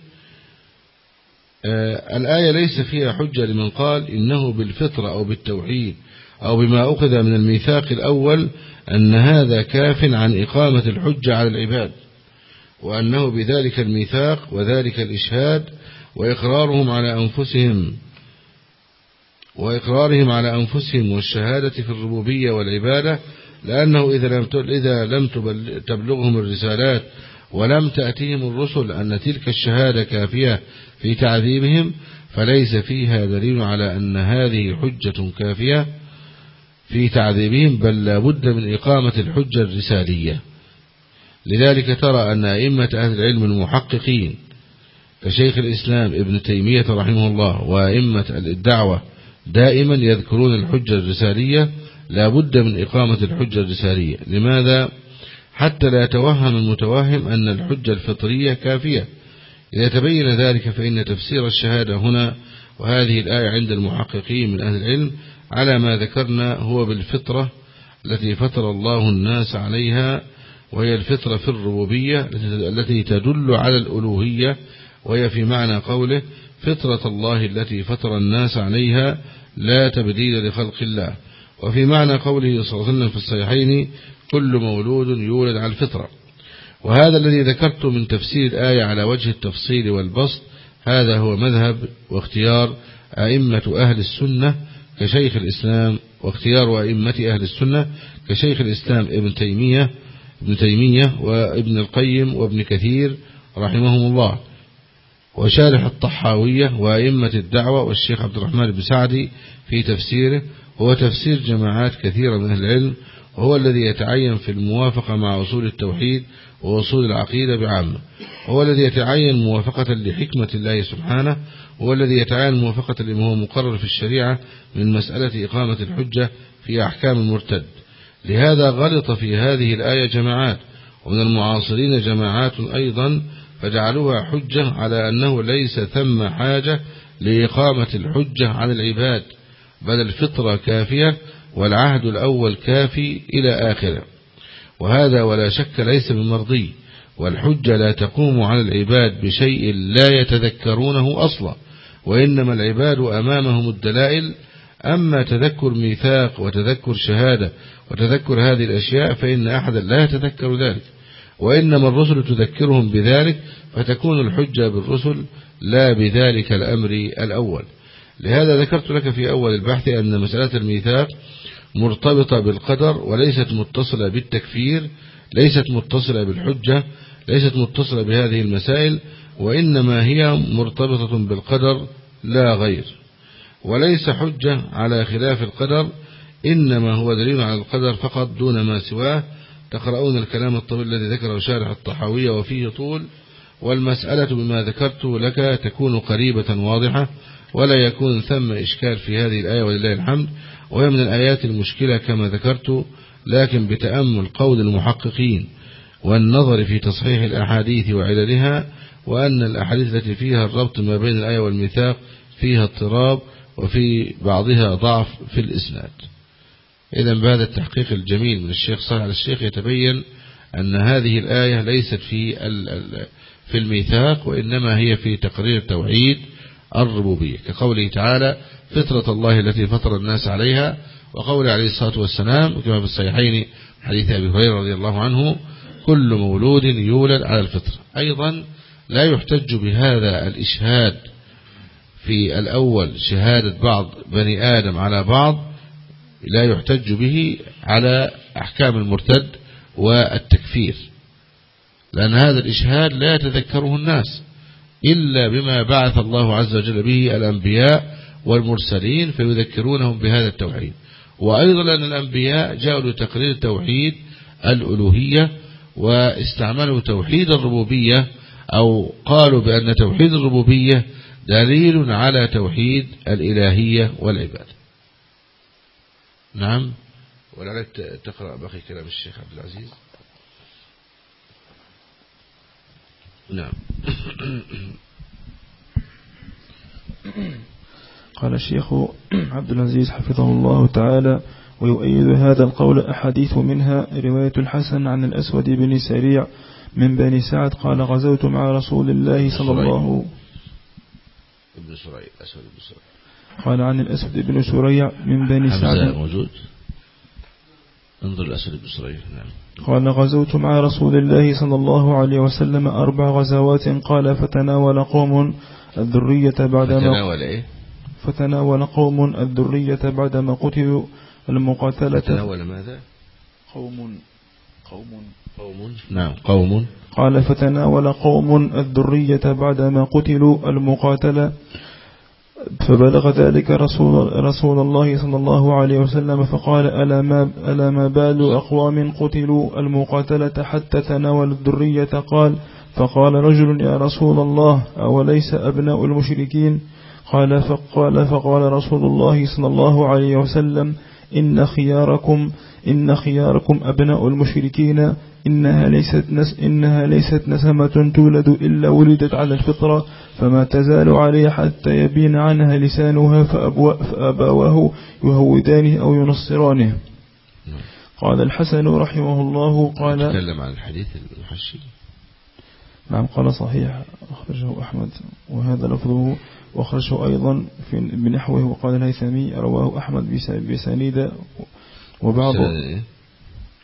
آه، الآية ليس فيها حجة لمن قال إنه بالفطرة أو بالتوحيد. أو بما أخذ من الميثاق الأول أن هذا كاف عن إقامة الحجة على العباد وأنه بذلك الميثاق وذلك الإشهاد وإقرارهم على أنفسهم وإقرارهم على أنفسهم والشهادة في الربوبية والعبادة لأنه إذا لم إذا لم تبلغهم الرسالات ولم تأتيهم الرسل أن تلك الشهادة كافية في تعذيبهم فليس فيها دليل على أن هذه حجة كافية. في تعذيبهم بل لا بد من إقامة الحجة الرسالية. لذلك ترى أن أئمة أهل العلم المحققين كشيخ الإسلام ابن تيمية رحمه الله وأئمة الدعوة دائما يذكرون الحجة الرسالية لا بد من إقامة الحجة الرسالية. لماذا؟ حتى لا يتوهم المتوهم أن الحجة الفطرية كافية. إذا تبين ذلك فإن تفسير الشهادة هنا وهذه الآية عند المحققين من أهل العلم على ما ذكرنا هو بالفطرة التي فطر الله الناس عليها وهي الفطرة في الربوبية التي تدل على الألوهية وهي في معنى قوله فطرة الله التي فطر الناس عليها لا تبديل لخلق الله. وفي معنى قوله صلى الله عليه وسلم في الصحيحين كل مولود يولد على الفطرة. وهذا الذي ذكرت من تفسير الآية على وجه التفصيل والبسط هذا هو مذهب واختيار أئمة أهل السنة كشيخ الإسلام واختيار أئمة أهل السنة كشيخ الإسلام ابن تيمية ابن تيمية وابن القيم وابن كثير رحمهم الله. وشارح الطحاوية وأئمة الدعوة والشيخ عبد الرحمن بن سعدي في تفسيره. هو تفسير جماعات كثيرة من أهل العلم وهو الذي يتعين في الموافقة مع أصول التوحيد وأصول العقيدة بعامة هو الذي يتعين موافقة لحكمة الله سبحانه هو الذي يتعين موافقة لما هو مقرر في الشريعة من مسألة إقامة الحجة في أحكام المرتد. لهذا غلط في هذه الآية جماعات ومن المعاصرين جماعات أيضا فجعلوها حجة على أنه ليس ثم حاجة لإقامة الحجة عن العباد بل الفطرة كافية والعهد الأول كافي إلى آخره. وهذا ولا شك ليس بمرضي والحجة لا تقوم على العباد بشيء لا يتذكرونه أصلا وإنما العباد أمامهم الدلائل. أما تذكر ميثاق وتذكر شهادة وتذكر هذه الأشياء فإن أحدا لا يتذكر ذلك وإنما الرسل تذكرهم بذلك فتكون الحجة بالرسل لا بذلك الأمر الأول. لهذا ذكرت لك في أول البحث أن مسألة الميثاق مرتبطة بالقدر وليست متصلة بالتكفير ليست متصلة بالحجة ليست متصلة بهذه المسائل وإنما هي مرتبطة بالقدر لا غير. وليس حجة على خلاف القدر إنما هو دليل على القدر فقط دون ما سواه. تقرؤون الكلام الطويل الذي ذكره شارح الطحاوية وفيه طول والمسألة بما ذكرت لك تكون قريبة واضحة. ولا يكون ثم إشكال في هذه الآية ولله الحمد وهي من الآيات المشكلة كما ذكرت لكن بتأمل قول المحققين والنظر في تصحيح الأحاديث وعللها وأن الأحاديث التي فيها الربط ما بين الآية والميثاق فيها اضطراب وفي بعضها ضعف في الإسناد. إذا بهذا التحقيق الجميل من الشيخ صالح الشيخ يتبين أن هذه الآية ليست في في الميثاق وإنما هي في تقرير توحيد الربوبية كقوله تعالى فطرة الله التي فطر الناس عليها. وقول عليه الصلاة والسلام كما في الصحيحين حديث أبي هريرة رضي الله عنه كل مولود يولد على الفطر أيضا لا يحتج بهذا الإشهاد في الأول شهادة بعض بني آدم على بعض لا يحتج به على أحكام المرتد والتكفير لأن هذا الإشهاد لا يتذكره الناس. إلا بما بعث الله عز وجل به الأنبياء والمرسلين فيذكرونهم بهذا التوحيد. وأيضا أن الأنبياء جاءوا لتقرير توحيد الألوهية واستعملوا توحيد الربوبية أو قالوا بأن توحيد الربوبية دليل على توحيد الإلهية والعباد نعم. ولعلك تقرأ بقي كلام الشيخ عبد العزيز؟ نعم. قال الشيخ عبد العزيز حفظه الله تعالى ويؤيد هذا القول أحاديث منها رواية الحسن عن الأسود بن سريع من بني سعد قال غزوت مع رسول الله صلى الله ابن سريع الأسود بن سريع. قال عن الأسود بن سريع من بني سعد. موجود؟ انظر الأسود بن سريع نعم. قال غزوت مع رسول الله صلى الله عليه وسلم أربع غزوات. قال فتناول قوم الذرية بعدما فتناول إيه؟ فتناول قوم الذرية بعدما قتلوا المقاتلة. فتناول ماذا؟ قوم قوم. قوم. نعم قوم. قال فتناول قوم الذرية بعدما قتلوا المقاتلة. فبلغ ذلك رسول, رسول الله صلى الله عليه وسلم فقال ألا ما, ألا ما بال أقوام قتلوا المقاتلة حتى تناول الذرية؟ قال فقال رجل يا رسول الله أوليس أبناء المشركين؟ قال فقال فقال رسول الله صلى الله عليه وسلم إن خياركم إن خياركم أبناء المشركين إنها ليست نس إنها ليست نسمة تولد إلا ولدت على الفطرة فما تزال عليه حتى يبين عنها لسانها فأبواه يهودانه أو ينصرانه. قال الحسن رحمه الله قال تكلم عن الحديث المحشي نعم قال صحيح أخرجه أحمد وهذا لفظه وأخرجه أيضا في بنحوه وقال الهيثمي رواه أحمد بسانيد وبعض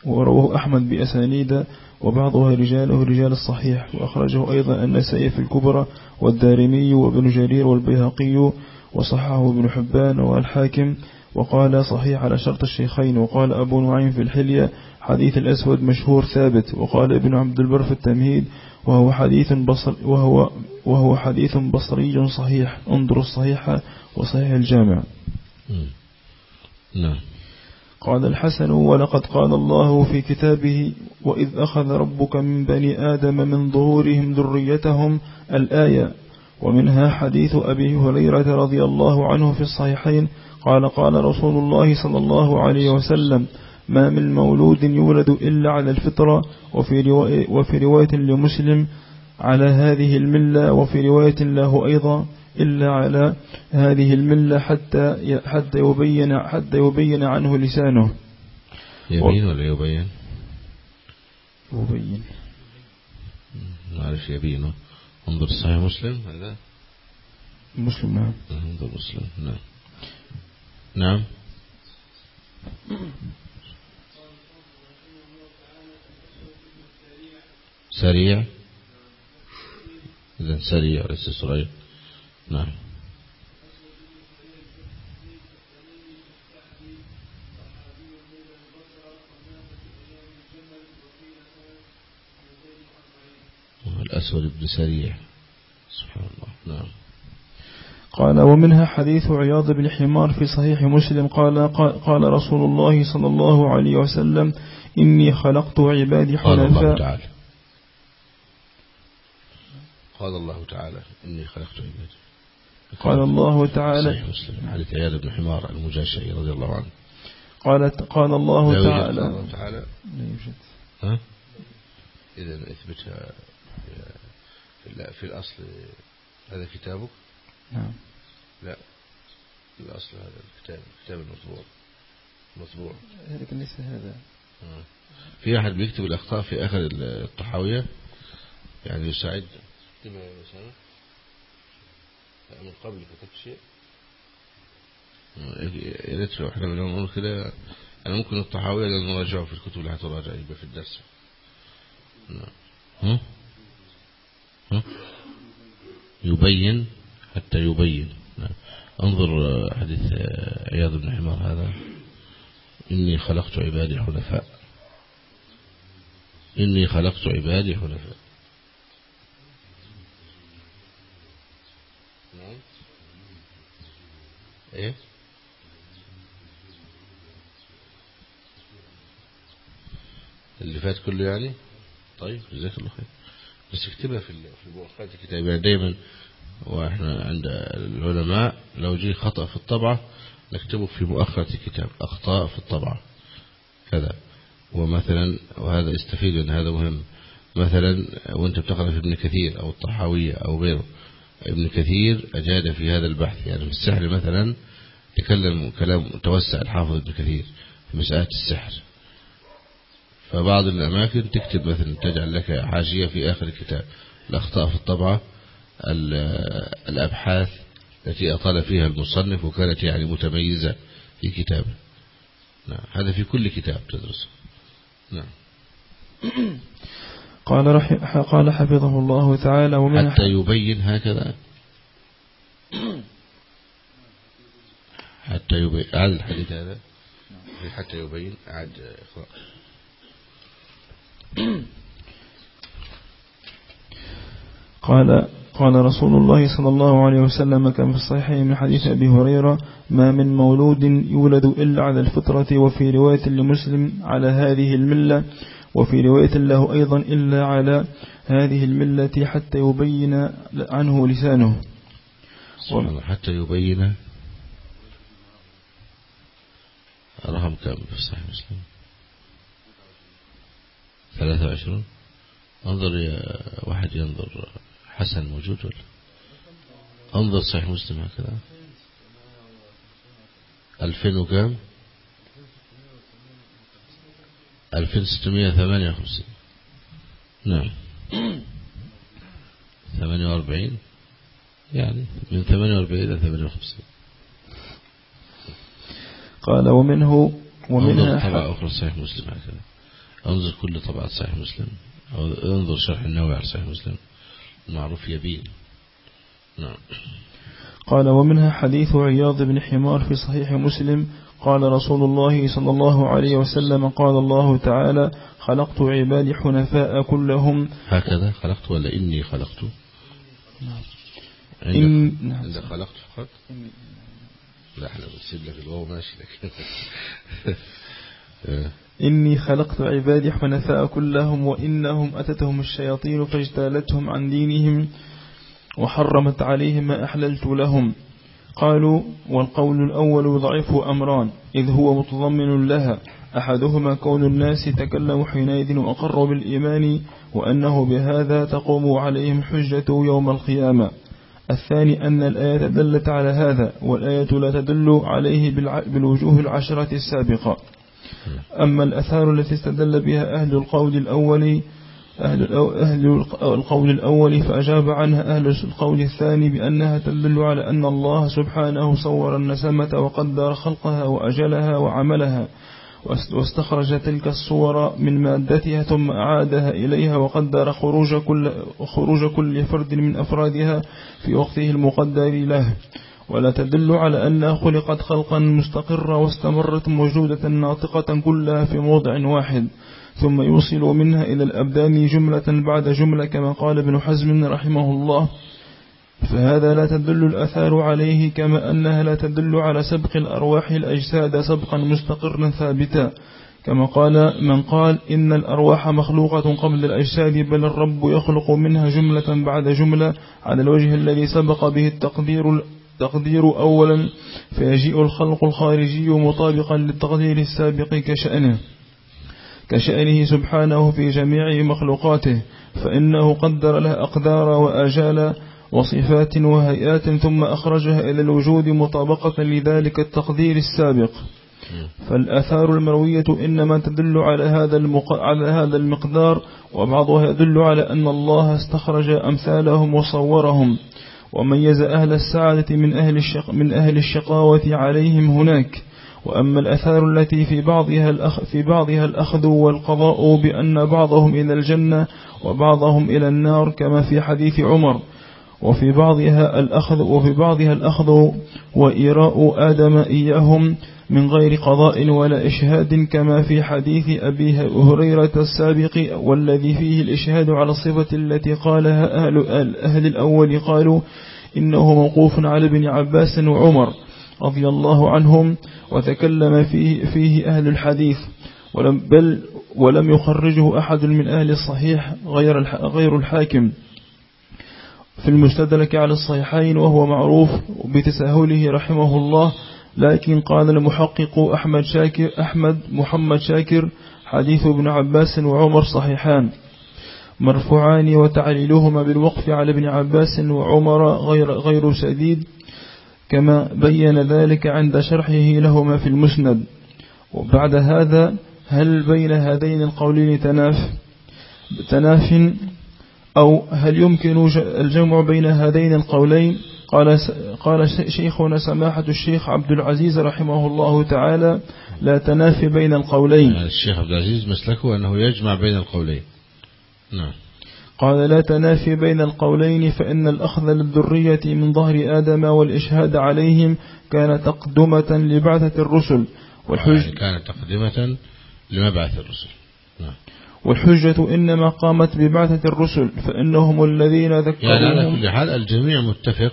ورواه أحمد بأسانيد وبعضها رجاله رجال الصحيح. وأخرجه أيضا النسائي في الكبرى والدارمي وابن جرير والبيهقي وصححه ابن حبان والحاكم. وقال صحيح على شرط الشيخين. وقال أبو نعيم في الحلية حديث الأسود مشهور ثابت. وقال ابن عبد البر في التمهيد وهو حديث بصر وهو وهو حديث بصري صحيح. انظر الصحيح وصحيح الجامع. نعم. قال الحسن ولقد قال الله في كتابه وإذ أخذ ربك من بني آدم من ظهورهم ذريتهم الآية. ومنها حديث أبي هريرة رضي الله عنه في الصحيحين قال قال رسول الله صلى الله عليه وسلم ما من مولود يولد إلا على الفطرة وفي رواية, وفي رواية لمسلم على هذه الملة وفي رواية له أيضا. إلا على هذه الملة حتى حتى يبين حتى يبين عنه لسانه. يبين ولا يبين؟ يبين. نعرف يبينه. انظر صحيح مسلم هذا مسلم نعم. انظر مسلم نعم. نعم. سريع. إذا سريع ليس سريع. نعم. الأسود بن سريع. سبحان الله. نعم. قال ومنها حديث عياض بن حمار في صحيح مسلم قال قال رسول الله صلى الله عليه وسلم إني خلقت عبادي حنفاء قال الله تعالى. قال الله تعالى إني خلقت عبادي. قال الله تعالى صحيح مسلم حديث عياض بن حمار المجاشعي رضي الله عنه. قالت قال الله تعالى. الله تعالى. لا يوجد. ها؟ إذا اثبتها في, في الأصل. هذا كتابك؟ نعم. لا. الأصل هذا الكتاب الكتاب المطبوع. مطبوع لكن ليس هذا. في أحد بيكتب الأخطاء في آخر الطحاوية يعني يساعد. يا أسامة من قبل كتبت شيء. يا ريت لو إحنا بنقول كده أنا ممكن الطحاوية لأن نراجعه في الكتب اللي هتراجع يبقى في الدرس. نعم. ها؟ ها؟ يبين حتى يبين. نعم. انظر حديث عياض بن حمار هذا. إني خلقت عبادي حنفاء. إني خلقت عبادي حنفاء. إيه؟ اللي فات كله يعني؟ طيب جزاك الله خير. بس اكتبها في في مؤخرات الكتاب يعني دايما وإحنا عند العلماء. لو جي خطأ في الطبعة نكتبه في مؤخرة الكتاب. أخطاء في الطبعة. كذا. ومثلا وهذا استفيد إن هذا مهم. مثلا وأنت بتقرأ في ابن كثير أو الطحاوية أو غيره. ابن كثير أجاد في هذا البحث. يعني في السحر مثلا تكلم كلام توسع الحافظ ابن كثير في مسألة السحر. فبعض الأماكن تكتب مثلا تجعل لك حاشية في آخر الكتاب. الأخطاء في الطبعة الأبحاث التي أطال فيها المصنف وكانت يعني متميزة في كتابه. نعم هذا في كل كتاب تدرسه. نعم. قال رح... قال حفظه الله تعالى ومن حتى يبين هكذا. حتى يبين. أعد الحديث هذا؟ حتى يبين. إخوة. قال قال رسول الله صلى الله عليه وسلم كما في الصحيح من حديث أبي هريرة ما من مولود يولد إلا على الفطرة وفي رواية لمسلم على هذه الملة وفي رواية له أيضا إلا على هذه الملة حتى يبين عنه لسانه. حتى يبين. رقم كم في صحيح مسلم؟ 23 انظر يا واحد ينظر حسن موجود ولا؟ انظر صحيح مسلم هكذا. ألفين وكام ألفين ستمائة ثمانية وخمسين. نعم. ثمانية وأربعين يعني من ثمانية وأربعين إلى ثمانية وخمسين. قال ومنه ومنها طبعا أخرى صحيح مسلم هكذا. انظر كل طبعات صحيح مسلم. أو انظر شرح النووي على صحيح مسلم. معروف يبين نعم. قال ومنها حديث عياض بن حمار في صحيح مسلم قال رسول الله صلى الله عليه وسلم قال الله تعالى خلقت عبادي حنفاء كلهم. هكذا خلقت ولا إني خلقت؟ نعم. عندك, إن... عندك خلقت فقط؟ لا إحنا بنسيب لك الواو ماشي لك إني خلقت عبادي حنفاء كلهم وإنهم أتتهم الشياطين فاجتالتهم عن دينهم وحرمت عليهم ما أحللت لهم. قالوا والقول الأول ضعيف أمران إذ هو متضمن لها. أحدهما كون الناس تكلموا حينئذ وأقروا بالإيمان وأنه بهذا تقوم عليهم حجة يوم القيامة. الثاني أن الآية دلت على هذا والآية لا تدل عليه بالوجوه العشرة السابقة. أما الأثار التي استدل بها أهل القول الأول أهل, أهل القول الأول فأجاب عنها أهل القول الثاني بأنها تدل على أن الله سبحانه صور النسمة وقدر خلقها وأجلها وعملها واستخرج تلك الصور من مادتها ثم أعادها إليها وقدر خروج كل, خروج كل فرد من أفرادها في وقته المقدر له. ولا تدل على أنها خلقت خلقا مستقرة واستمرت موجودة ناطقة كلها في موضع واحد. ثم يوصل منها إلى الأبدان جملة بعد جملة كما قال ابن حزم رحمه الله. فهذا لا تدل الأثار عليه كما أنها لا تدل على سبق الأرواح الأجساد سبقا مستقرا ثابتا. كما قال من قال إن الأرواح مخلوقة قبل الأجساد بل الرب يخلق منها جملة بعد جملة على الوجه الذي سبق به التقدير تقدير أولا فيجيء الخلق الخارجي مطابقا للتقدير السابق كشأنه. كشأنه سبحانه في جميع مخلوقاته فإنه قدر لها أقدار وآجال وصفات وهيئات ثم أخرجها إلى الوجود مطابقة لذلك التقدير السابق. فالآثار المروية إنما تدل على هذا المق... على هذا المقدار وبعضها يدل على أن الله استخرج أمثالهم وصورهم. وميز أهل السعادة من أهل, الشق... من أهل الشقاوة عليهم هناك. وأما الأثار التي في بعضها, الأخ... في بعضها الأخذ والقضاء بأن بعضهم إلى الجنة وبعضهم إلى النار كما في حديث عمر. وفي بعضها الأخذ وفي بعضها الأخذ وإيراء آدم إياهم من غير قضاء ولا إشهاد كما في حديث أبي هريرة السابق والذي فيه الإشهاد على الصفة التي قالها أهل, أهل الأول قالوا إنه موقوف على ابن عباس وعمر. رضي الله عنهم وتكلم فيه, فيه أهل الحديث ولم بل ولم يخرجه أحد من أهل الصحيح غير غير الحاكم في المستدرك على الصحيحين وهو معروف بتساهله رحمه الله لكن قال المحقق أحمد شاكر أحمد محمد شاكر حديث ابن عباس وعمر صحيحان مرفوعان وتعليلهما بالوقف على ابن عباس وعمر غير, غير سديد كما بين ذلك عند شرحه لهما في المسند. وبعد هذا هل بين هذين القولين تناف تناف أو هل يمكن الجمع بين هذين القولين؟ قال قال شيخنا سماحة الشيخ عبد العزيز رحمه الله تعالى لا تنافي بين القولين. الشيخ عبد العزيز مسلكه أنه يجمع بين القولين. نعم. قال لا تنافي بين القولين فإن الأخذ للذرية من ظهر آدم والإشهاد عليهم كان تقدمة لبعثة الرسل والحج يعني كان تقدمة لمبعث الرسل. نعم. والحجة إنما قامت ببعثة الرسل فإنهم الذين ذكروا يعني على كل حال الجميع متفق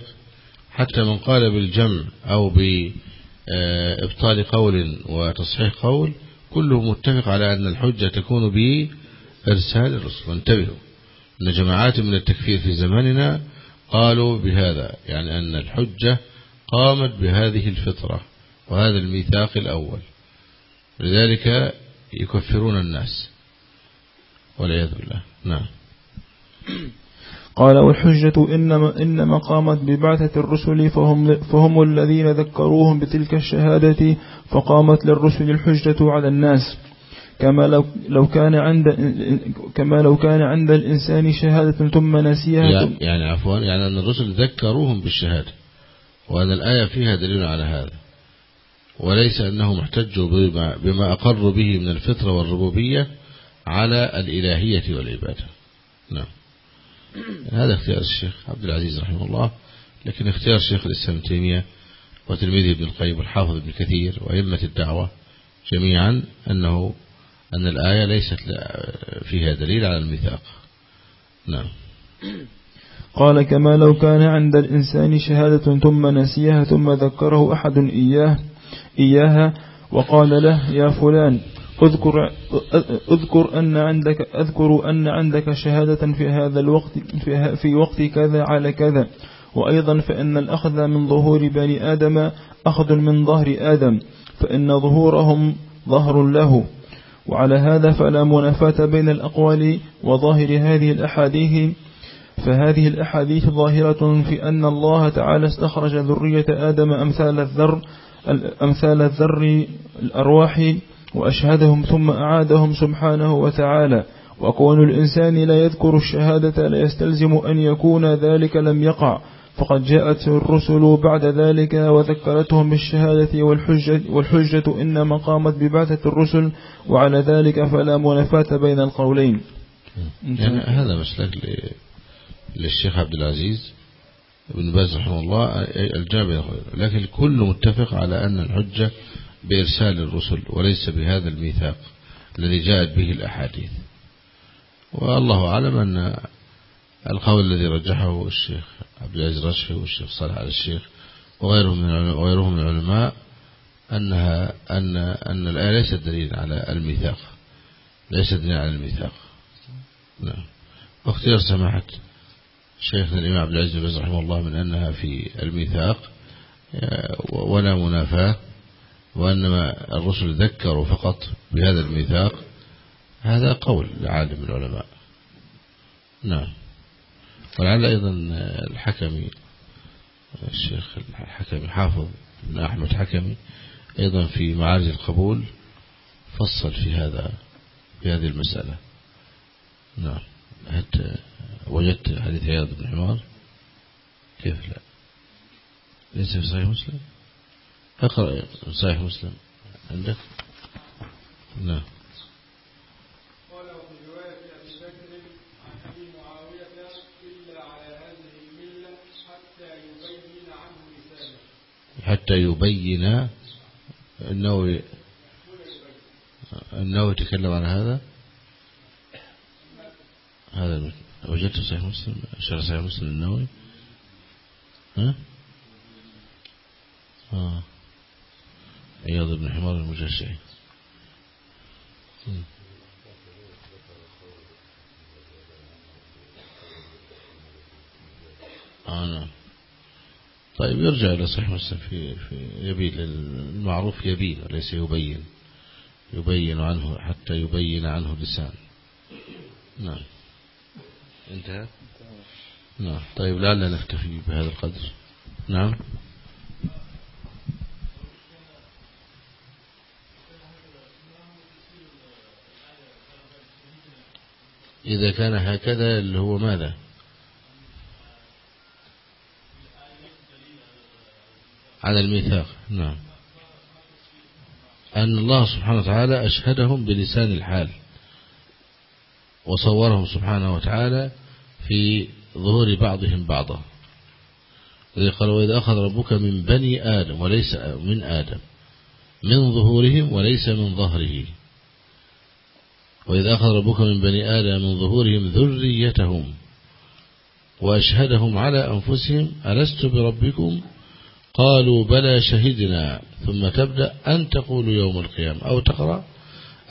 حتى من قال بالجمع أو بإبطال قول وتصحيح قول كله متفق على أن الحجة تكون بإرسال الرسل. وانتبهوا أن جماعات من التكفير في زماننا قالوا بهذا يعني أن الحجة قامت بهذه الفطرة وهذا الميثاق الأول. لذلك يكفرون الناس. والعياذ بالله. نعم. قال والحجة إنما, إنما قامت ببعثة الرسل فهم, فهم الذين ذكروهم بتلك الشهادة فقامت للرسل الحجة على الناس. كما لو, لو كان عند كما لو كان عند الإنسان شهادة ثم نسيها يعني, يعني عفوا يعني أن الرسل ذكروهم بالشهادة وأن الآية فيها دليل على هذا. وليس أنهم احتجوا بما, بما أقروا به من الفطرة والربوبية على الإلهية والعبادة. نعم. هذا اختيار الشيخ عبد العزيز رحمه الله لكن اختيار الشيخ الإسلام تيمية وتلميذه ابن القيم والحافظ ابن كثير وأئمة الدعوة جميعا أنه أن الآية ليست فيها دليل على الميثاق. نعم. قال كما لو كان عند الإنسان شهادة ثم نسيها ثم ذكره أحد إياه إياها وقال له يا فلان اذكر اذكر أن عندك أذكر أن عندك شهادة في هذا الوقت في, في وقت كذا على كذا. وأيضا فإن الأخذ من ظهور بني آدم أخذ من ظهر آدم فإن ظهورهم ظهر له. وعلى هذا فلا منافاة بين الأقوال وظاهر هذه الأحاديث. فهذه الأحاديث ظاهرة في أن الله تعالى استخرج ذرية آدم أمثال الذر أمثال الذر الأرواح وأشهدهم ثم أعادهم سبحانه وتعالى. وكون الإنسان لا يذكر الشهادة لا يستلزم أن يكون ذلك لم يقع. فقد جاءت الرسل بعد ذلك وذكرتهم بالشهادة والحجة, والحجة إنما قامت ببعثة الرسل وعلى ذلك فلا منافاة بين القولين. يعني هذا مسلك للشيخ عبد العزيز ابن باز رحمه الله الجامع. لكن الكل متفق على أن الحجة بإرسال الرسل وليس بهذا الميثاق الذي جاءت به الأحاديث. والله أعلم أن القول الذي رجحه الشيخ عبد العزيز رشفي والشيخ صالح على الشيخ وغيرهم من وغيرهم من العلماء أنها أن أن الآية ليست دليل على الميثاق. ليست دليل على الميثاق. نعم. واختيار سماحة شيخنا الإمام عبد العزيز رحمه الله من أنها في الميثاق ولا منافاة وأنما الرسل ذكروا فقط بهذا الميثاق. هذا قول لعالم العلماء. نعم. ولعل أيضا الحكمي الشيخ الحكمي حافظ بن أحمد حكمي أيضا في معارج القبول فصل في هذا في هذه المسألة. نعم. حتى وجدت حديث عياض بن حمار كيف لا؟ ليس في صحيح مسلم؟ اقرأ صحيح مسلم عندك. نعم. حتى يبين النووي النووي يتكلم عن هذا. هذا وجدت صحيح مسلم؟ شرح صحيح مسلم النووي ها؟ آه. عياض بن حمار المجشعي آه نعم. طيب يرجع إلى صحيح مسلم في, في يبين المعروف يبين وليس يبين. يبين عنه حتى يبين عنه لسان نعم. انتهى؟ نعم. طيب لعلنا نكتفي بهذا القدر. نعم. إذا كان هكذا اللي هو ماذا؟ على الميثاق. نعم. أن الله سبحانه وتعالى أشهدهم بلسان الحال وصورهم سبحانه وتعالى في ظهور بعضهم بعضا. الذي قال وإذا أخذ ربك من بني آدم وليس من آدم من ظهورهم وليس من ظهره. وإذا أخذ ربك من بني آدم من ظهورهم ذريتهم وأشهدهم على أنفسهم ألست بربكم قالوا بلى شهدنا. ثم تبدأ أن تقول يوم القيامة. أو تقرأ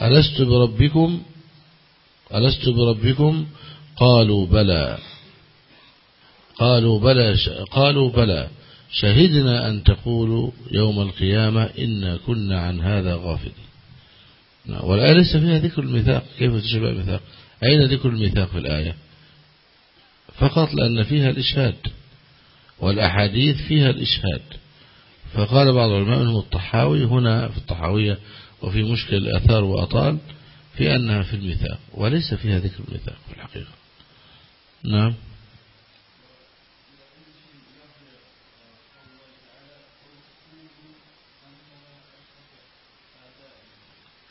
ألست بربكم؟ ألست بربكم؟ قالوا بلى. قالوا بلى قالوا بلى. شهدنا أن تقولوا يوم القيامة إنا كنا عن هذا غافلين. والآية ليس فيها ذكر الميثاق. كيف تشبه الميثاق؟ أين ذكر الميثاق في الآية؟ فقط لأن فيها الإشهاد. والأحاديث فيها الإشهاد. فقال بعض العلماء منهم الطحاوي هنا في الطحاوية وفي مشكل الأثار وأطال في أنها في الميثاق وليس فيها ذكر الميثاق في الحقيقة. نعم.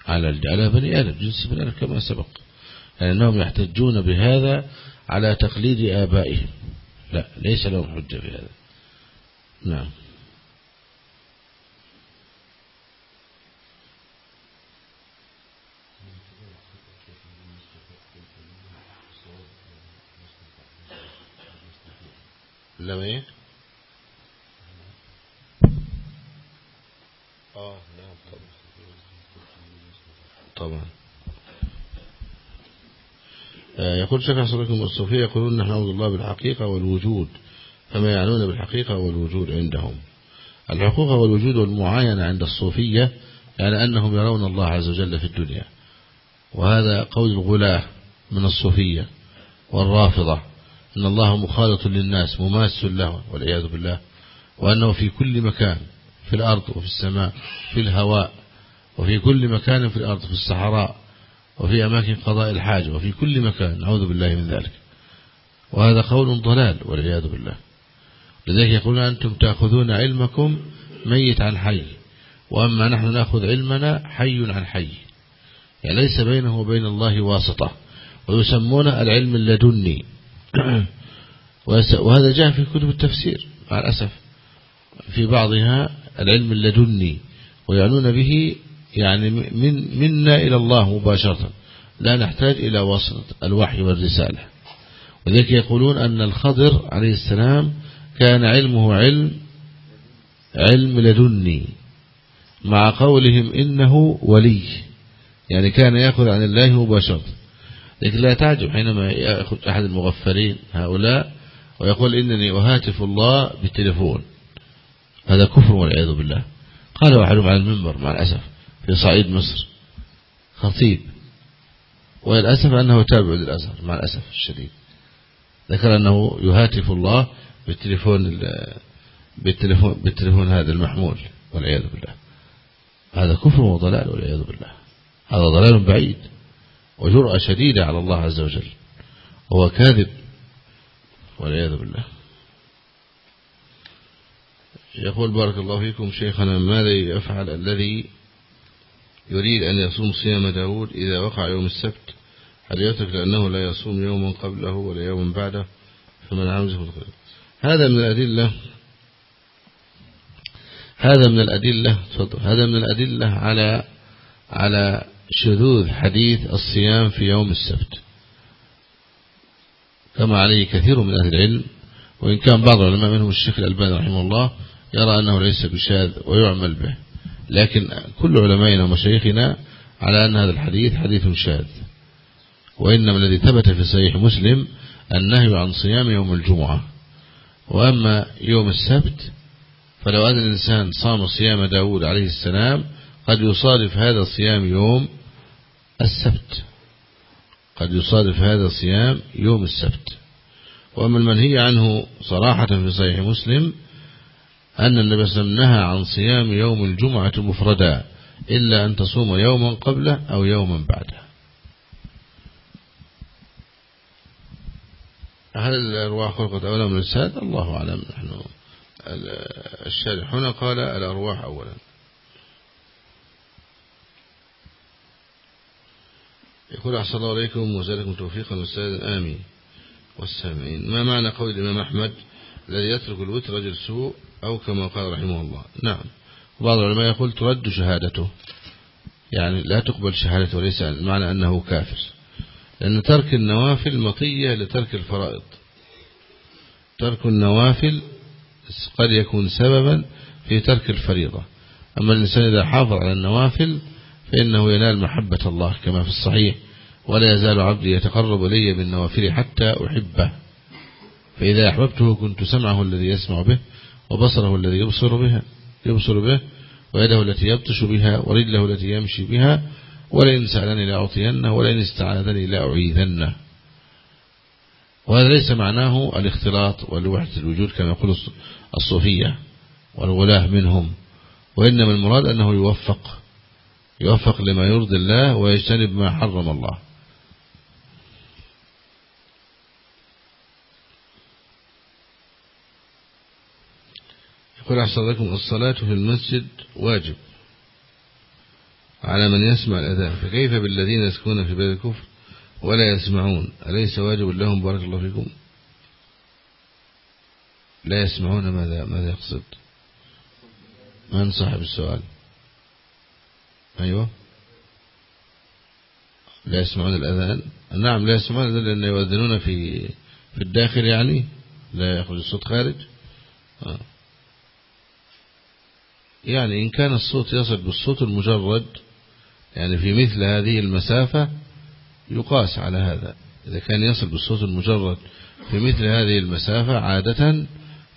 على على بني آدم جنس بني آدم كما سبق. يعني أنهم يحتجون بهذا على تقليد آبائهم. لا ليس لهم حجة في هذا. نعم. لم إيه؟ آه نعم طبعا. طبعا. يقول شيخ حصلكم الصوفية يقولون نحن نعبد الله بالحقيقة والوجود فما يعنون بالحقيقة والوجود عندهم. الحقوق والوجود والمعاينة عند الصوفية يعني أنهم يرون الله عز وجل في الدنيا. وهذا قول الغلاة من الصوفية والرافضة أن الله مخالط للناس مماس له والعياذ بالله وأنه في كل مكان في الأرض وفي السماء في الهواء وفي كل مكان في الأرض في الصحراء. وفي أماكن قضاء الحاجة وفي كل مكان. نعوذ بالله من ذلك. وهذا قول ضلال والعياذ بالله. لذلك يقولون أنتم تأخذون علمكم ميت عن حي وأما نحن نأخذ علمنا حي عن حي. يعني ليس بينه وبين الله واسطة. ويسمون العلم اللدني. وهذا جاء في كتب التفسير مع الأسف. في بعضها العلم اللدني ويعنون به يعني من منا إلى الله مباشرة. لا نحتاج إلى واسطة الوحي والرسالة. وذلك يقولون أن الخضر عليه السلام كان علمه علم علم لدني مع قولهم إنه ولي. يعني كان يأخذ عن الله مباشرة. لكن لا تعجب حينما يأخذ أحد المغفلين هؤلاء ويقول إنني أهاتف الله بالتليفون. هذا كفر والعياذ بالله. قال واحدهم على المنبر مع الأسف. في صعيد مصر. خطيب. وللأسف أنه تابع للأزهر مع الأسف الشديد. ذكر أنه يهاتف الله بالتليفون بالتليفون بالتليفون هذا المحمول والعياذ بالله. هذا كفر وضلال والعياذ بالله. هذا ضلال بعيد وجرأة شديدة على الله عز وجل. وهو كاذب والعياذ بالله. يقول بارك الله فيكم شيخنا ماذا يفعل الذي يريد أن يصوم صيام داود إذا وقع يوم السبت. هل يترك لأنه لا يصوم يوما قبله ولا يوما بعده؟ فمن عمزه هذا من الأدلة. هذا من الأدلة. هذا من الأدلة على على شذوذ حديث الصيام في يوم السبت. كما عليه كثير من أهل العلم وإن كان بعض العلماء منهم الشيخ الألباني رحمه الله يرى أنه ليس بشاذ ويعمل به. لكن كل علمائنا ومشايخنا على أن هذا الحديث حديث شاذ. وإنما الذي ثبت في صحيح مسلم النهي عن صيام يوم الجمعة. وأما يوم السبت فلو أن الإنسان صام صيام داود عليه السلام قد يصادف هذا الصيام يوم السبت. قد يصادف هذا الصيام يوم السبت. وأما المنهي عنه صراحة في صحيح مسلم أن النبي صلى الله عليه وسلم نهى عن صيام يوم الجمعة مفردا إلا أن تصوم يوما قبله أو يوما بعده. هل الأرواح خلقت أولا من الساد الله أعلم. نحن الشارح هنا قال الأرواح أولا. يقول أحسن الله عليكم وزالكم توفيقا والسادة آمين. والسامعين. ما معنى قول الإمام أحمد؟ الذي يترك الوتر رجل سوء أو كما قال رحمه الله. نعم. بعض العلماء يقول ترد شهادته. يعني لا تقبل شهادته وليس معنى أنه كافر. لأن ترك النوافل مطية لترك الفرائض. ترك النوافل قد يكون سببا في ترك الفريضة. أما الإنسان إذا حافظ على النوافل فإنه ينال محبة الله كما في الصحيح. ولا يزال عبدي يتقرب إلي بالنوافل حتى أحبه. فإذا أحببته كنت سمعه الذي يسمع به. وبصره الذي يبصر بها يبصر به ويده التي يبطش بها ورجله التي يمشي بها ولئن سألني لأعطينه ولئن استعاذني لأعيذنه. وهذا ليس معناه الاختلاط والوحدة الوجود كما يقول الصوفية والغلاه منهم. وإنما المراد أنه يوفق يوفق لما يرضي الله ويجتنب ما حرم الله. يقول أحسن لكم الصلاة في المسجد واجب على من يسمع الأذان. فكيف بالذين يسكنون في بلد الكفر ولا يسمعون؟ أليس واجب لهم؟ بارك الله فيكم. لا يسمعون ماذا ماذا يقصد؟ من صاحب السؤال؟ أيوة. لا يسمعون الأذان؟ نعم لا يسمعون الأذان لأن يؤذنون في في الداخل يعني. لا يخرج الصوت خارج. آه. يعني إن كان الصوت يصل بالصوت المجرد يعني في مثل هذه المسافة يقاس على هذا. إذا كان يصل بالصوت المجرد في مثل هذه المسافة عادة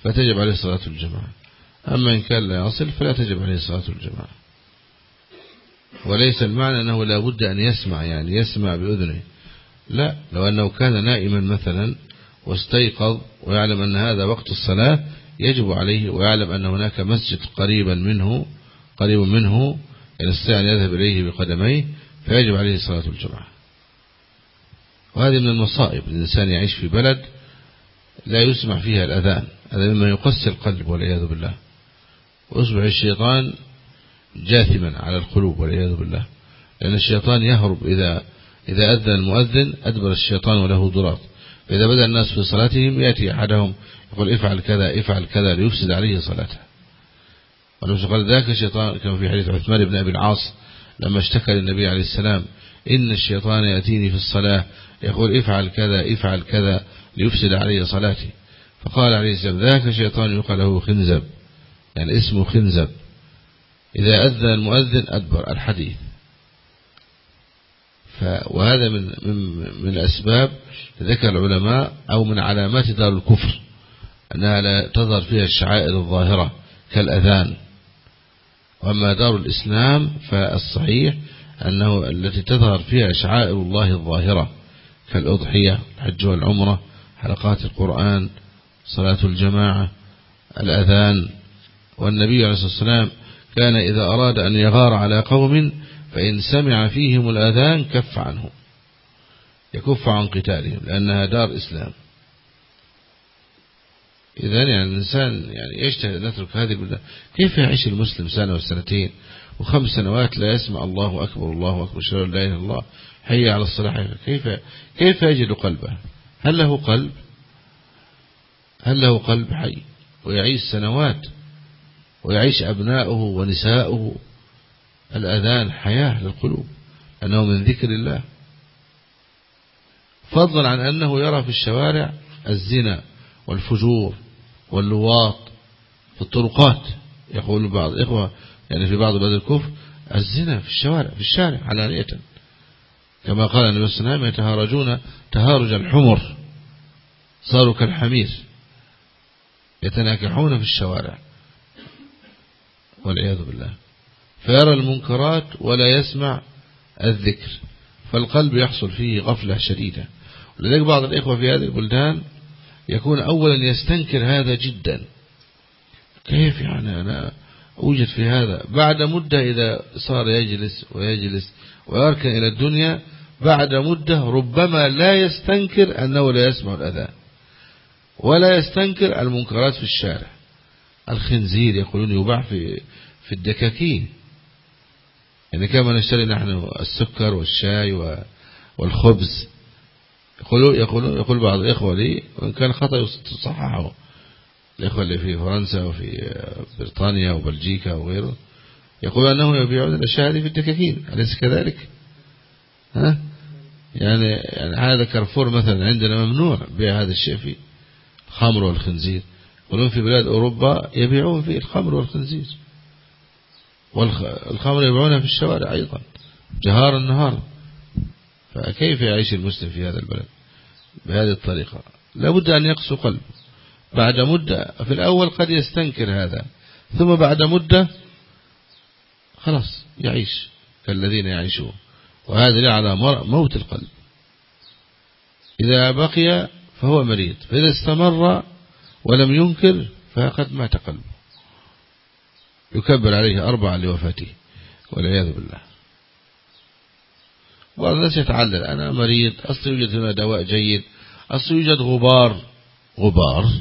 فتجب عليه صلاة الجماعة. أما إن كان لا يصل فلا تجب عليه صلاة الجماعة. وليس المعنى أنه لا بد أن يسمع يعني يسمع بأذنه. لا لو أنه كان نائما مثلا واستيقظ ويعلم أن هذا وقت الصلاة يجب عليه ويعلم أن هناك مسجد قريبا منه قريب منه يستطيع أن يذهب إليه بقدميه فيجب عليه صلاة الجمعة. وهذه من المصائب الإنسان يعيش في بلد لا يسمع فيها الأذان هذا مما يقسي القلب والعياذ بالله. ويصبح الشيطان جاثما على القلوب والعياذ بالله. لأن الشيطان يهرب إذا إذا أذن المؤذن أدبر الشيطان وله ضراط. فإذا بدأ الناس في صلاتهم يأتي أحدهم يقول افعل كذا افعل كذا ليفسد عليه صلاته. ولو قال ذاك الشيطان كما في حديث عثمان بن أبي العاص لما اشتكى للنبي عليه السلام إن الشيطان يأتيني في الصلاة يقول افعل كذا افعل كذا ليفسد علي صلاتي. فقال عليه السلام ذاك الشيطان يقال له خنزب. يعني اسمه خنزب. إذا أذن المؤذن أدبر الحديث. وهذا من من من الأسباب ذكر العلماء أو من علامات دار الكفر. أنها لا تظهر فيها الشعائر الظاهرة كالأذان. وأما دار الإسلام فالصحيح أنه التي تظهر فيها شعائر الله الظاهرة كالأضحية الحج والعمرة حلقات القرآن صلاة الجماعة الأذان. والنبي عليه الصلاة والسلام كان إذا أراد أن يغار على قوم فإن سمع فيهم الأذان كف عنهم يكف عن قتالهم لأنها دار إسلام. إذا يعني الإنسان يعني أن يترك هذه البلدان. كيف يعيش المسلم سنة وسنتين وخمس سنوات لا يسمع الله أكبر الله أكبر شر لا إله إلا الله حي على الصلاة كيف كيف يجد قلبه؟ هل له قلب؟ هل له قلب حي؟ ويعيش سنوات ويعيش أبناؤه ونساؤه. الأذان حياة للقلوب. أنه من ذكر الله. فضلا عن أنه يرى في الشوارع الزنا. والفجور واللواط في الطرقات يقول بعض الإخوة يعني في بعض بلاد الكفر الزنا في الشوارع في الشارع علانية كما قال النبي صلى الله عليه وسلم يتهارجون تهارج الحمر صاروا كالحمير يتناكحون في الشوارع. والعياذ بالله. فيرى المنكرات ولا يسمع الذكر فالقلب يحصل فيه غفلة شديدة. ولذلك بعض الإخوة في هذه البلدان يكون أولا يستنكر هذا جدا. كيف يعني؟ أنا أوجد في هذا. بعد مدة إذا صار يجلس ويجلس ويركن إلى الدنيا بعد مدة ربما لا يستنكر أنه لا يسمع الأذان. ولا يستنكر المنكرات في الشارع. الخنزير يقولون يباع في في الدكاكين. يعني كما نشتري نحن السكر والشاي والخبز. يقولون يقولون يقول بعض الإخوة لي وإن كان خطأ يصححه. الإخوة اللي في فرنسا وفي بريطانيا وبلجيكا وغيره يقول أنه يبيعون الأشياء هذه في الدكاكين. أليس كذلك؟ ها؟ يعني, يعني هذا كارفور مثلا عندنا ممنوع بيع هذا الشيء فيه الخمر والخنزير. يقولون في بلاد أوروبا يبيعون فيه الخمر والخنزير. والخمر يبيعونها في الشوارع أيضا. جهار النهار. فكيف يعيش المسلم في هذا البلد؟ بهذه الطريقة. لابد أن يقسو قلبه بعد مدة في الأول قد يستنكر هذا ثم بعد مدة خلاص يعيش كالذين يعيشون. وهذا على موت القلب. إذا بقي فهو مريض فإذا استمر ولم ينكر فقد مات قلبه. يكبر عليه أربعة لوفاته والعياذ بالله. بعض الناس يتعلل أنا مريض أصل يوجد هنا دواء جيد. أصل يوجد غبار. غبار؟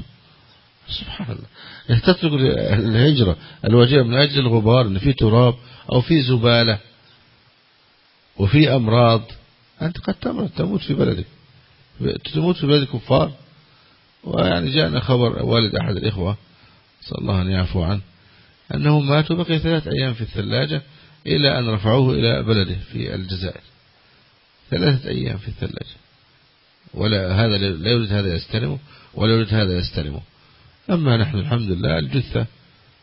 سبحان الله. تترك الهجرة الواجبة من أجل الغبار أن في تراب أو في زبالة وفي أمراض. أنت قد تموت في بلدك. تموت في بلد الكفار ويعني جاءنا خبر والد أحد الإخوة صلى الله أن يعفو عنه أنه مات وبقي ثلاث أيام في الثلاجة إلى أن رفعوه إلى بلده في الجزائر. ثلاثة أيام في الثلاجة. ولا هذا لا يريد هذا يستلمه ولا يريد هذا يستلمه. أما نحن الحمد لله الجثة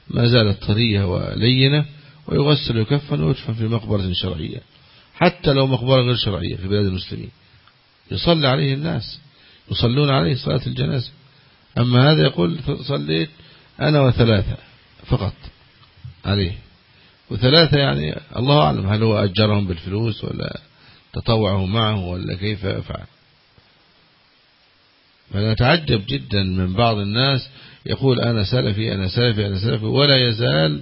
ما زالت طرية ولينة ويغسل ويكفن ويدفن في مقبرة شرعية. حتى لو مقبرة غير شرعية في بلاد المسلمين. يصلي عليه الناس. يصلون عليه صلاة الجنازة. أما هذا يقول صليت أنا وثلاثة فقط. عليه. وثلاثة يعني الله أعلم هل هو أجرهم بالفلوس ولا تطوعه معه ولا كيف يفعل. فنتعجب جدا من بعض الناس يقول أنا سلفي أنا سلفي أنا سلفي ولا يزال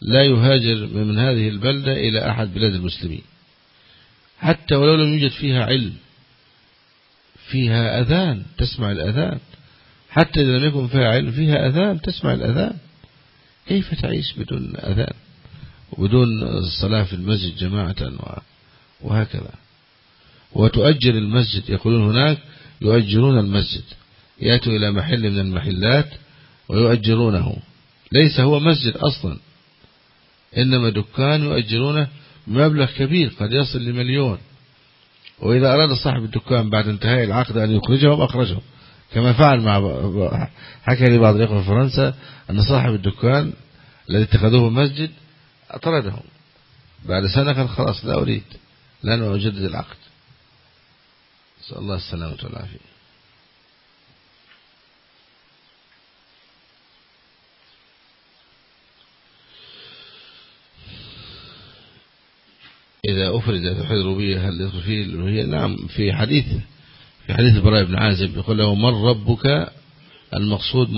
لا يهاجر من هذه البلدة إلى أحد بلاد المسلمين. حتى ولو لم يوجد فيها علم فيها أذان تسمع الأذان. حتى إذا لم يكن فيها علم فيها أذان تسمع الأذان. كيف تعيش بدون أذان؟ وبدون الصلاة في المسجد جماعة وهكذا. وتؤجر المسجد. يقولون هناك يؤجرون المسجد. يأتوا إلى محل من المحلات ويؤجرونه ليس هو مسجد أصلا. إنما دكان يؤجرونه مبلغ كبير قد يصل لمليون. وإذا أراد صاحب الدكان بعد انتهاء العقد أن يخرجهم أخرجهم. كما فعل مع حكى لي بعض الإخوة في فرنسا أن صاحب الدكان الذي اتخذوه مسجد أطردهم. بعد سنة قال خلاص لا أريد لن أجدد العقد. نسأل الله السلامة والعافية. إذا أفرد توحيد الربوبية هل يدخل فيه الألوهية نعم في حديث في حديث البراء بن عازب يقول له من ربك؟ المقصود